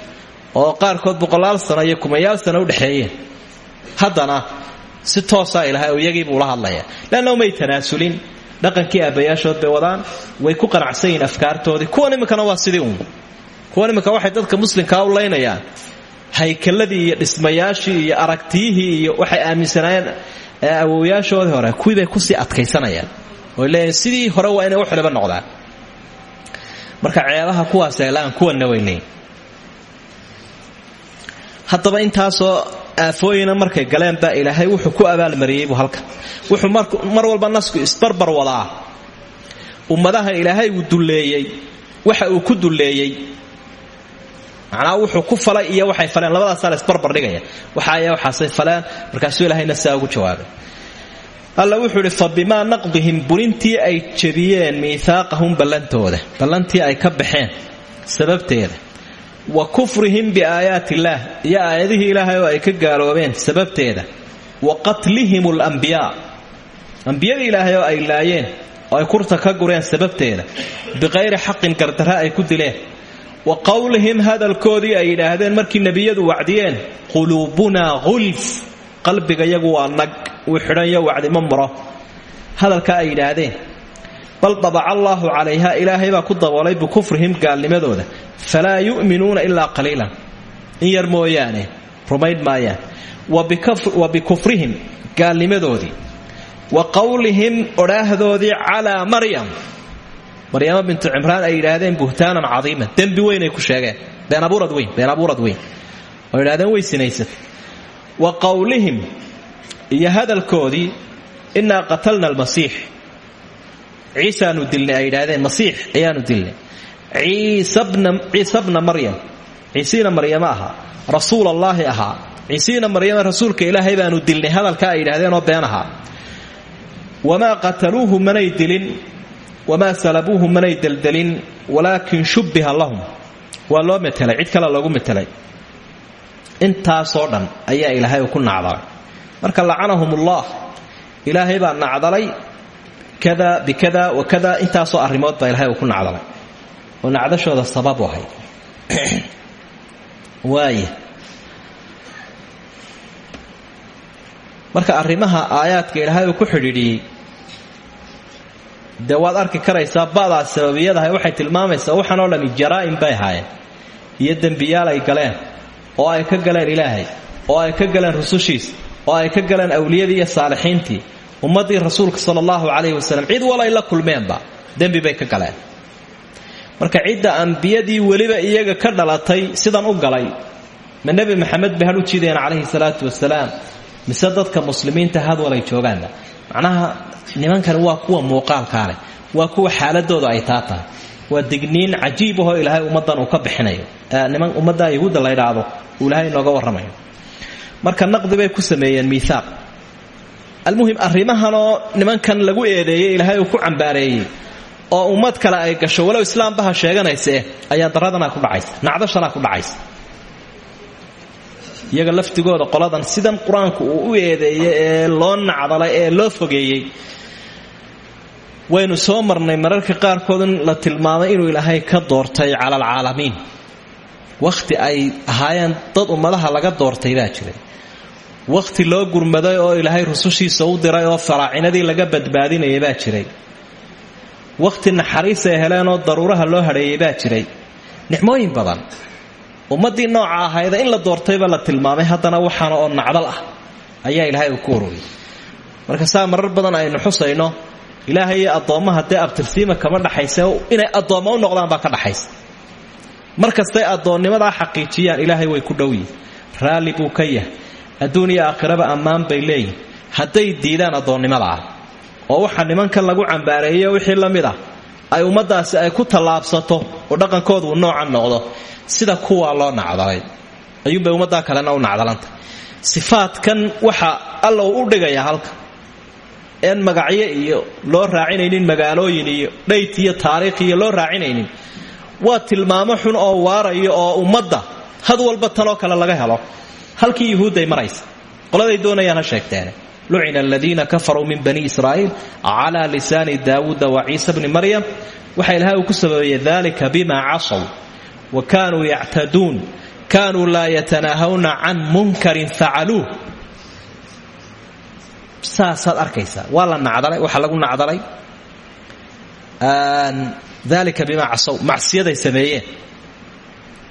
S1: oo qaarkood boqolaal sano iyo kumayaal sano udhexeeyeen haddana si toosaa ilahay oo iyagiibuu la hadlaya leanna may tanaasulin. Dhaqankii aabbayaashood bay wadaan. Way ku qanacsan yihiin afkaartoodii. Kuwan iminkana waa sidii uun. Kuwan iminka waxay dadka muslimkaa u laynayaan. Haykaladii iyo dhismayaashii iyo aragtiyihii iyo waxay aaminsanaayeen awowyaashoodii hore kuwii bay ku sii adkaysanayaan. Oy leeyihiin sidii hore waa inay uxuliba noqdaan. Marka ceebaha kuwaas elaan kuwanna way leeyihiin haddaba intaasoo aafooyina markay galeen baa ilaahay wuxuu ku abaalmariyey buu halkan. Wuxuu mar walba nasku isbarbar wadaa ummadaha ilaahay uu dulleeyey waxa uu ku dulleeyey. Macnaa wuxuu ku falay iyo waxay faleen. Labadaasaa la isbarbar dhigaya. Waxaaya waxaasay faleen. Markaasuu ilaahayna ugu jawaabay. Alla wuxuu idhi fa naqdihim burintii ay jebiyeen miihaaqahum ballantooda. Ballantii ay ka baxeen sababteeda wa kufrihim biaayaati illaah. Iyo aayadihii ilaahay oo ay ka gaaloobeen sababteeda. Wa qatlihim alambiyaa ambiyadii ilaahay oo ay laayeen oo ay kurta ka gureen sababteeda. Biqayri xaqin gardarra ay ku dileen. Wa qowlihim hadalkoodii ay yidhaahdeen markii nebiyadu wacdiyeen quluubunaa gulf qalbigayagu waa nag. Uu xidhanyo wacdimo maro. Hadalkaa ay yidhaahdeen bal dabaca allaahu calayha ilaahay baa ku daboolay bikufrihim gaalnimadooda. Falaa yu'minuuna ilaa qaliilan. In yar mooyaane rumayn maayaan. Wa bikufrihim gaalnimadoodii. Wa qowlihim odhaahdoodii calaa maryam. Maryamo bintu cimraan ay yidhaahdeen buhtaanan cadiiman dembi weynay ku sheegeen. Beenabuurad weyn beenabuurad weyn. Oo yidhahdeen way wa qowlihim iyo hadalkoodii innaa qatalna almasiix ciisaanu dilnay ay yidhaahdeen masiix ayaanu dilnay ciisa bna maryam ciisiina maryamo ahaa rasuul allaahi ahaa ciisiina maryama rasuulka ilaahay baanu dilnay hadalka ay yidhahdeenoo been ahaa wamaa qataluuhu manay dilin wamaa salabuuhu manay deldelin walaakin shubbiha lahum waa loo metelay cid kale loogu metelay intaasoo dhan ayaa ilaahay ku nacdalay marka lacanahum ullah ilaahay baa kada bikada wa kada intaasoo arrimood baa ilahay uu ku nacdalay. Oo nacdashooda sabab u ahayd waaya marka arrimaha aayaadka ilaahay uu ku xidhiidhiyey dee waad arki karaysaa ba'daas sababiyadahay waxay tilmaamaysaa waxaan oo dhami jaraa'im bay ahaayeen. Iyo dembiyaal ay galeen oo ay ka galeen ilaahay oo ay ka galeen rusushiisa oo ay ka galeen awliyadii iyo saalixiintii ummaddii rasuulka sala allahu calayhi wasalam cid walay la kulmeenba. Dembi bay ka galeen. Marka cidda ambiyadii weliba iyaga ka dhalatay sidan u galay ma nebi maxamed bay hadh u jiideen calayhi salaatu wasalaam mise dadka muslimiinta hadwalay joogaanba? Macnaha nimankani waa kuwa muuqaalkaale waa kuwa xaaladooda ay taa waa digniin cajiib ahoo ilaahay ummaddan uu ka bixinayo. Niman ummadda yahuudda la ydhaahdo ilaahay inooga warramayo. Marka naqdi bay ku sameeyeen miihaaq almuhim arrimahanoo nimankan lagu eedeeyey ilaahay uu ku cambaareeyey. Oo ummad kale ay gasho walow islaambaha sheeganaysaeh ayaa daradana ku dhacaysa nacdashana ku dhacaysa. Iyaga laftigooda qoladan sidan qur'aanku uu u eedeeyey ee loo nacdalay ee loo fogeeyey waynu soo marnay mararka qaarkood in la tilmaamay inuu ilaahay ka doortay cala alcaalamiin wakhti ay ahaayeen dad ummadaha laga doortay baa jiray wakhti loo gurmaday oo ilaahay rusushiisa u diray oo faraacinadii laga badbaadinayay baa jiray. Wakhti naxariis ay heleenoo daruuraha loo hadheeyey baa jiray. Nicmooyin badan. Ummaddii nooca ahayda in la doortayba la tilmaamay haddana waxaana oo nacdal ah ayaa ilaahay uu ku ururiyay marka saa marar badan aynu xusayno ilaahay iyo addoommaha dee abtirsiima kama dhaxayse inay addoommo u noqdaan baa ka dhaxaysa. Mar kastay addoonnimadaa xaqiijiyaan ilaahay way ku dhowyihin raalli buu ka yahay adduun iyo aakhiraba ammaan bay leeyihiin hadday diidaan addoonnimadaa oo waxaa nimankan lagu cambaareeyo wixii la mid ah ay ummaddaasi ay ku tallaabsato oo dhaqankoodu noocan noqdo sida kuwaa loo nacdalay. Ayuunbay ummaddaa kalena u nacdalanta sifaadkan waxa alla u dhigayaa halka. Een magacyo iyo loo raacinaynin magaalooyin iyo dhayt iyo taariikh iyo loo raacinaynin waa tilmaamo xun oo waarayo oo ummadda had walba tanoo kale laga helo halkii yuhuudday maraysa. Qoladay doonayaan ha sheegteene lucina aladiina min bani israa'iil calaa lisaani daawuuda wa ciisa bni maryam. Waxa ilahay ku sababeeyey dalika bima casaw wa kaanuu yactaduun kaanuu laa yatanaahawna can munkarin facaluuh saasaad arkaysaa. Waa la waxaa lagu nacdalay. Dalika bimaa casaw macsiyaday sameeyeen.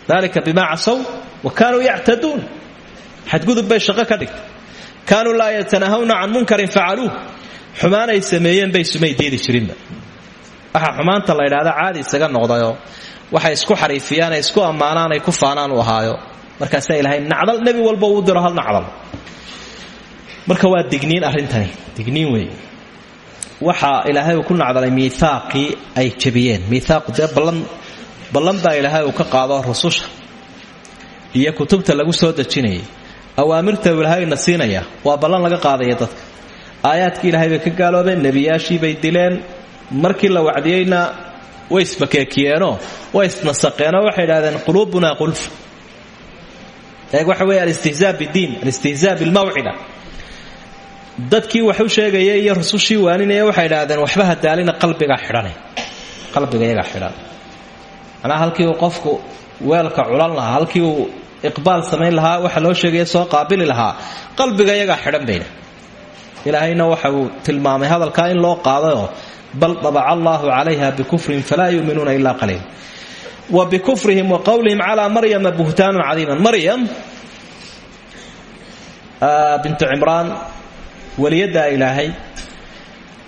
S1: Dalika bimaa casaw wa kaanuu yactaduun xadgudub bay shaqo ka dhigtay. Kaanuu laa yatanaahawna can munkarin facaluuh xumaanay sameeyeen bay sumay diidi jirinba. Waxaa xumaanta la ydhahda caadi isaga noqdayoo waxay isku xariifiyaanay isku ammaanaanay ku faanaan u ahaayo. Markaasaa ilahay nacdal nebi walba uu diro hal nacdal. Marka waa digniin arrintani digniin wey waxaa ilaahay uu ku nacdalay miihaaqii ay jabiyeen miihaaqu dee ballan baa ilaahay uu ka qaado rususha. Iyo kutubta lagu soo dejinayay awaamirta ilaahayna siinaya. Waa ballan laga qaadaya dadka. Aayaadkii ilaahay bay ka gaaloobeen nebiyaashii bay dileen. Markii la wacdiyeyna way isbakeekiyeenoo way isnasaqeenoo waxay idhahdeen quluubunaa qulfa eeg waxa weeye alistihzaa bidiin alistihzaa bilmawcida. Dadkii wax u sheegaya iyo rusushii waaninaya waxay idhaahdeen waxba hadaalina qalbigaa xidhana qalbiga iyagaa xidhan. Halkii qofku weelka culan lahaa halkii iqbaal samayn lahaa waxa loo sheegaya soo qaabili lahaa. qalbiga iyagaa xidhan bayna. ilaahayna waxa uu tilmaamay hadalkaa in loo qaadayoo bal dabaca allaahu calayha bikufrihim falaa yuminuuna ilaa qaliil. Wa bikufrihim wa qowlihim calaa maryama buhtaanun cadiiman. Maryam bintu cimraan weliyaddaa ilaahay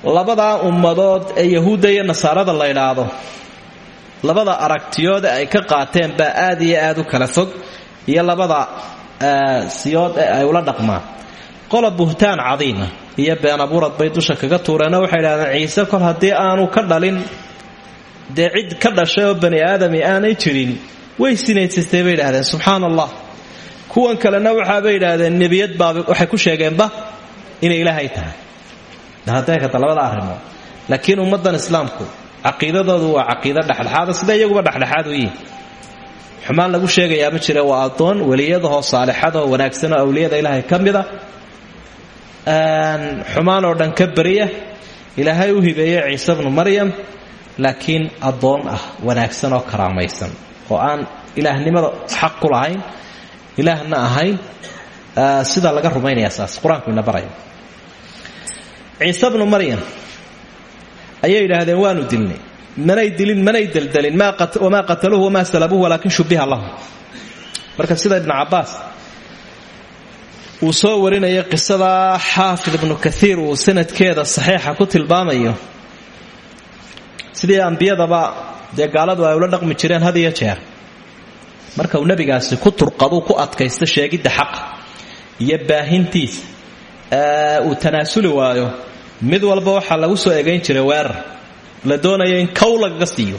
S1: labadaa ummadood ee yahuudda iyo nasaarada la ydhaahdo labada aragtiyooda ay ka qaateen baa aad iyo aad u kala fog iyo labada siyood ee ay ula dhaqmaan. Qola buhtaan cadiima iyo been abuurad bay dusha kaga tuureenoo waxay idhahdeen ciise kol haddii aanu ka dhalin dee ka dhashay bani aadami aanay jirin way sinaysatay bay idhahdeen subxaana allah kuwan kalena waxaabay idhaahdeen nebiyad baaba waxay ku sheegeenba inay ilaahay tahay. Hadday kata labada arrimood laakiin ummaddan islaamku caqiidadoodu waa caqiido dhexdhexaada sida iyaguba dhexdhexaad u yihiin xumaan lagu sheegayaa ma jira waa addoon weliyadahoo saalixadahoo wanaagsanoo awliyada ilaahay ka mida. Xumaan oo dhan ka beriya ilaahay u hibeeye ciise bnu maryam laakiin addoon ah wanaagsan oo karaamaysan oo aan ilaahnimada xaq ku lahayn ilaahna ahayn sida laga rumaynaya saas qur'aanku ina baraya ciise bnu maryam ayay yidhaahdeen waanu dilnay manay dilin manay deldelin wamaa qataluuhu wamaa salabuuhu walaakin shubiha lahu marka sida ibnu cabaas uu soo warinayo qisada xaafid ibnu kaiir uu sanadkeeda saxiixa ku tilmaamayo sidii ambiyadaba dee gaaladu ay ula dhaqmi jireen had iyo jeer. Marka uu nebigaasi ku turqaduu ku adkaysto sheegidda xaqa iyo baahintiisa uu tanaasuli waayo mid walba waxaa lagu soo egayn jiray weerar la doonayo in kow lagaga siiyo.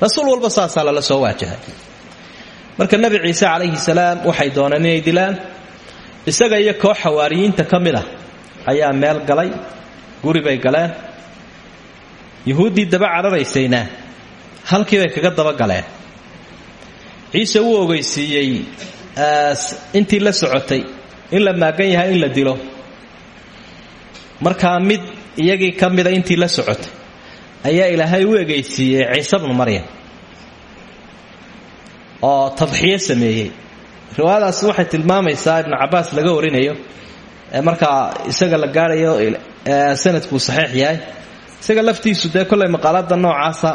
S1: Rasuul walba saasaa lala soo waajahay. Marka nebi ciise calayhi salaam waxay dooneen inay dilaan isaga iyo koox xawaariyiinta ka mid ah ayaa meel galay guri bay galeen. Yuhuuddii daba cararaysayna halkii bay kaga daba galeen. Ciise wuu ogeysiiyey intii la socotay in la maagan yahay in la dilo. Markaa mid iyagii ka mida intii la socotay ayaa ilaahay u egeysiiyey ciise bnu maryam oo tadxiyo sameeyey. Riwaayadaasi waxay tilmaamaysaa ibnu cabaas laga warinayo markaa isaga la gaarayo sanadkuu saxiix yahay. Isaga laftiisu dee kollay maqaalada noocaasa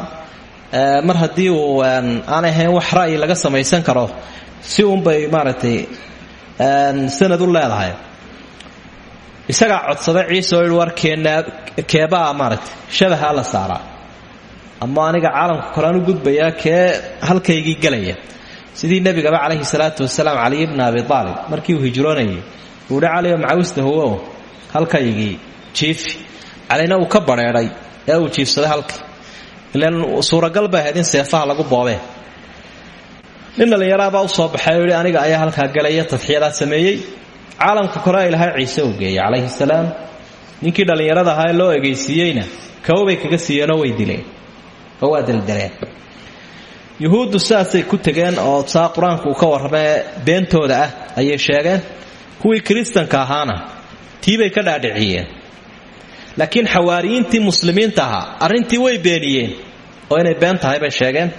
S1: mar haddii uu aanay ahayn wax ra'yi laga samaysan karo si uunbay maaragtay sanad u leedahay isagaa codsaday ciise oo yihi war keenaa keebaa maaragtay shabaha la saaraa. Ama aniga caalamka korean u gudbayaa kee halkaygii gelaya sidii nebigaba calayhi salaatu wasalaam caliy bna abi aalib markii uu hijroonayay uu hi macawista huwo halkaygii jiifi calina uu ka badheedhay ee uu jiifsaday halkii. Ilan suuragal bay ahayd seefaha lagu boobee nin dhallinyaraabaa u soo baxay aniga ayaa halkaa galaya tadxiyadaa sameeyey caalamka korea ilaahay ciise uu geeyey calayhi salaam. Ninkii dhallinyarada ahaa ee loo egeysiiyeyna kawobay kaga siiyeenoo way dileen. Oo waa deldeleen yuhuuddu sidaasay ku tegeen oo saa qur'aanku uu ka warramee beentooda ah ayay sheegeen kuwii kiristanka ahaana tiibay ka dhaadhiciyeen. Laakiin xawaariyiintii muslimiinta ahaa arrintii way beeniyeen oo inay been tahay bay sheegeen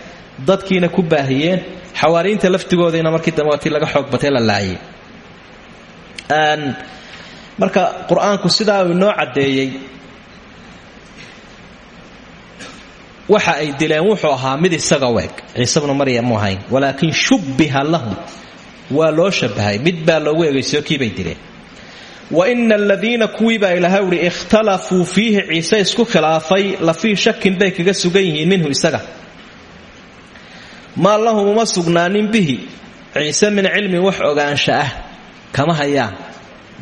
S1: dadkiina ku baahiyeen xawaariyiinta laftigoodiina markii dambe waa tii laga xoog batay la laayay marka qur'aanku sidaa uu inoo caddeeyey waxa ay dileen wuxuu ahaa mid isaga weeg ciise bnu maryam mu ahayn. Shubbiha lahum waa loo shabahay mid baa loogu egeysayo kiibay dileen wa ina aladiina kuwiibaa ilahay uhi ikhtalafuu fiihi. Ciise isku khilaafay la fii shakin bay kaga sugan yihiin minhu isaga. Maa lahum uma sugnaanin bihi. Ciise min cilmin wax ogaansha ah kama hayaan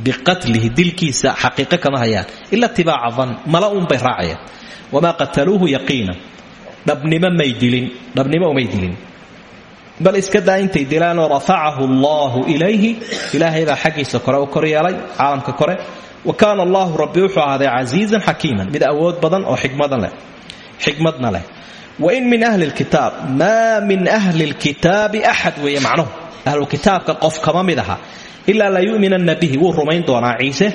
S1: biqatlihi dilkiisa xaqiiqo kama hayaan ila tibaaca dan mala uunbay raacayaan. Wamaa qataluuhu yaqiinan. Dhabnimo may dilin dhabnimo umay dilin. Bal iska daa intay dilaanoo rafacahu allahu ilayhi. Ilaahay baa xaggiisa kore u kor yeelay caalamka kore. Wa kaana allahu rabbi wuxuu ahaaday casiizan xakiiman. Mid awood badan oo xikmadna leh. Wain min ahli lkitaab maa min ahli lkitaabi axad weeye macnuhu. Ahlukitaabka qof kama mid aha ilaa la yuminanna bihi wuu rumayn doonaa ciise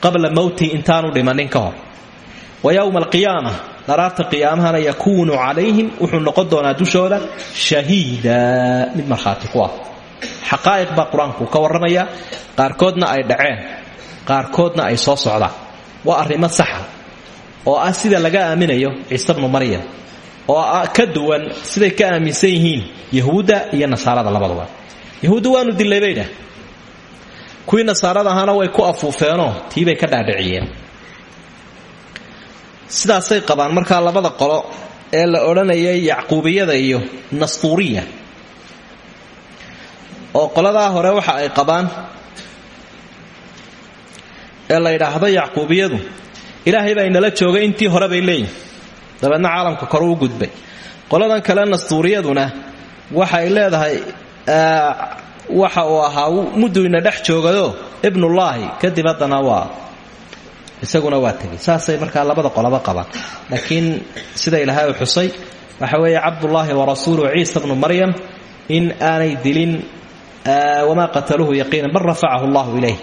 S1: qabla mowtihi intaanu dhimanin ka hor. Wa yowma alqiyaama dharaarta qiyaamahana yakuunu calayhim. Wuxuu noqon doonaa dushooda shahiida. Mid markhaati ku ah. Xaqaa'iq baa qur'aanku ka warramaya. Qaarkoodna ay dhaceen. Qaarkoodna ay soo socdaan waa arrimo saxa oo ah sida laga aaminayo ciise bnu maryam oo ka duwan siday ka aaminsan yihiin yahuudda iyo nasaarada labaduba yahuudda waanu dilay kuwii nasaarada ahaana way ku afuufeenoo tiibay ka dhaadhiciyeen. Sidaasay qabaan markaa labada qolo ee la odhanayay yacquubiyada iyo nastuuriya. Oo qoladaa hore waxa ay qabaan ee la yidhaahdo yacquubiyadu ilaahay baa inala joogay intii hore bay leeyihiin dabeedna caalamka kore u gudbay. Qoladan kale nastuuriyaduna waxay leedahay waxa uu ahaa muduyna dhex joogado ibnullaahi. Kadib haddana waa isaguna waa tegay saasay markaa labada qolaba qabaan. Laakiin sida ilaahay uu xusay waxa weeye cabdullaahi wa rasuuluhu ciisa bnu maryam in aanay dilin wamaa qataluuhu yaqiinan bal rafacahu allahu ilayh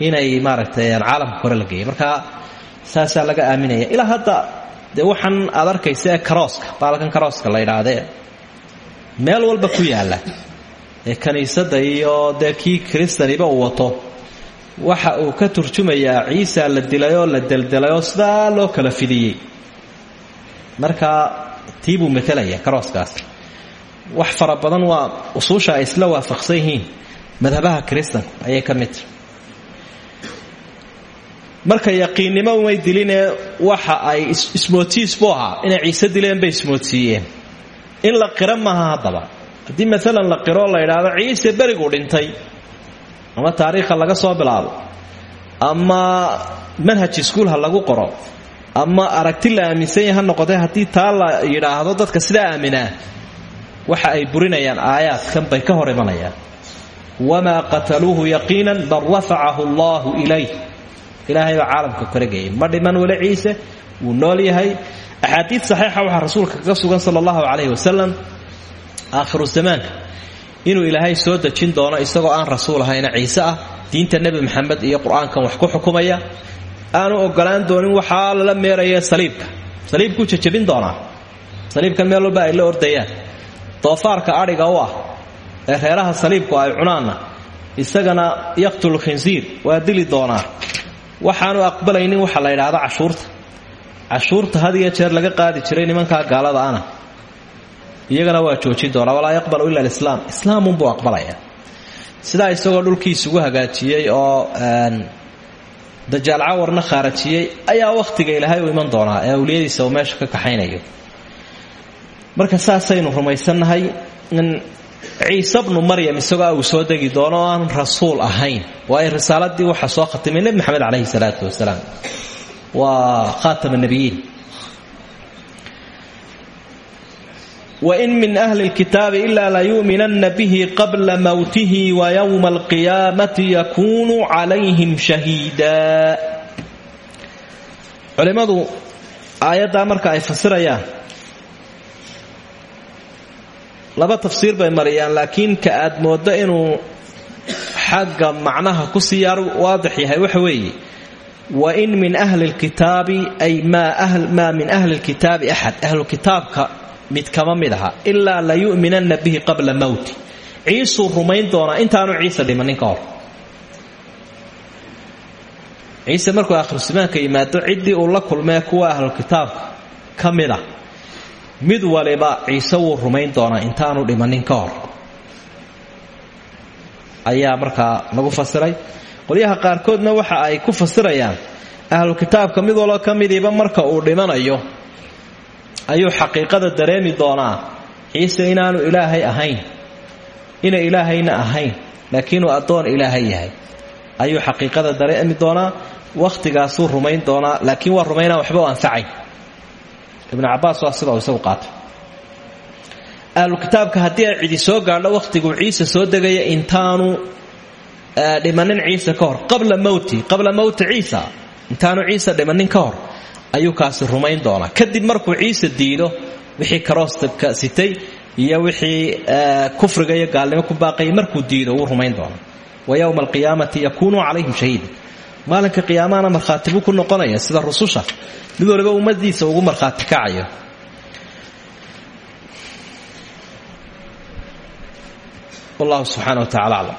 S1: inay maaragtay caalamka kore la geeyay. Marka saasaa laga aaminaya. Ilaa hadda dee aad arkaysa ee baalkan karooska la yidhaahdee meel walba ku yaalla ee kiniisadda iyo dee kii wato. Waxa uu ka turjumayaa ciisa la dilayoo la deldelayoo sidaa loo kala fidiyey. Marka tii buu matalaya wax fara waa usuusha ay isla waafaqsan madhabaha kiristanku ayay ka mid marka yaqiinnimo umay dilinee waxa ay ismoodsiis buu ahaa. Inay ciise dileen bay ismoodsiiyeen. In la qira maaha haddaba haddii maalan la qiro la yidhaahdo ciise beriguu dhintay. Ama taariikha laga soo bilaabo. Ama manhaj iskuul ha lagu qoro. Ama aragti la aaminsan yaha noqotay haddii taa la yidhaahdo dadka sidaa aaminaa waxa ay burinayaan aayaadkan bay ka hor imanayaan. Wamaa qataluuhu yaqiinan bal rafacahu allahu ilayh. Ilaahay baa caalamka koregeeyay ma dhiman weli ciise? Wuu nool yahay. Axaadiid saxiixa waxaa rasuulka kaga sugan sala allahu calayhi wasalam aakhiru zamaanka inuu ilaahay soo dejin doono isagoo aan rasuul ahayna ciise ah diinta nebi maxamed iyo qur'aankan wax ku xukumaya aanu ogolaan doonin waxaa lala meeraya saliibka. Saliibkuu jajabin doonaa. Saliibkan meel walba ay la ordayaan. Doofaarka adhiga u ah ee reeraha saliibku ay cunaanna isagana yaqtulu khinsiir waa dili doonaa. Waxaanu aqbalaynin waxa la yidhaahdo cashuurta. Cashuurta had iyo jeer laga qaadi jiray nimankaa gaalada ana iyagana waa joojin doonaa walaa yaqbalu ila alislaam. Islaamunbuu aqbalaya. Sidaa isagoo dhulkiisugu hagaajiyey oo dajaal cawarna khaarajiyey ayaa wakhtiga ilaahay u iman doonaa ee awliyadiisa uu meesha ka kaxaynayo. Marka saasaynu rumaysannahay in ciise bnu maryam isagoo uu soo degi doono oo aan rasuul ahayn. Waayo risaaladii waxaa soo khatimay nebi maxamed caleyhi salaatu wasalaam. Waa nebiyiin wain min ahli lkitaabi ila layu'minanna bihi qabla mowtihi wa yowma alqiyaamati yakunu calayhim shahiida culimmadu aayaddaa marka ay fasirayaan laba tafsiir bay mariyaan laakiin ka aad mooddo inuu xagga macnaha ku sii waadix yahay. Waxa weeye wain min ahli lkitaabi ay maa min ahli lkitaabi axad ahlukitaabka mid kama mid aha ilaa layu'minanna bihi qabla mowti ciisuu rumayn doonaa intaanu ciise dhimanin ka hor. Ciise markuu akhrusimaanka yimaado ciddii uu la kulmee kuwa ahlukitaabka ka mid ah. Mid waliba ciise wuu rumayn doonaa intaanu dhimanin ka hor. Ayaa markaa lagu fasiray. Qolyaha qaarkoodna waxa ay ku fasirayaan ahlu kitaabka mid walba ka midiiba marka uu dhimanayo ayuu xaqiiqada dareemi doonaa ciise inaanu ilaahay ahayn. Ina ilaahayna ahayn laakiinuu addoon ilaahay yahay. Ayuu xaqiiqada dareemi doonaa wakhtigaasuu rumayn doonaa laakiin waa rumaynaa waxba u anfacayn ibnu cabaas waa sida uu isagu qaatay ahlu kitaabka haddii ay cidi soo gaadho wakhtiguu ciise soo degaya intaanu dhimanin ciise ka hor qabla mowti qabla mowti ciisa intaanu ciise dhimanin ka hor ayuu kaasi rumayn doonaa. Kadib markuu ciise diido wixii karoostabka sitay iyo wixii kufriga iyo gaalnimo ku baaqayay markuu diido wuu rumayn doonaa. Wa yowma alqiyaamati yakuunu calayhim shahiida maalinka qiyaamahana markhaati buu ku noqonaya sida rususha. Mid waliba ugu markhaati kacayo. Wallahu subxaana wa tacala aclam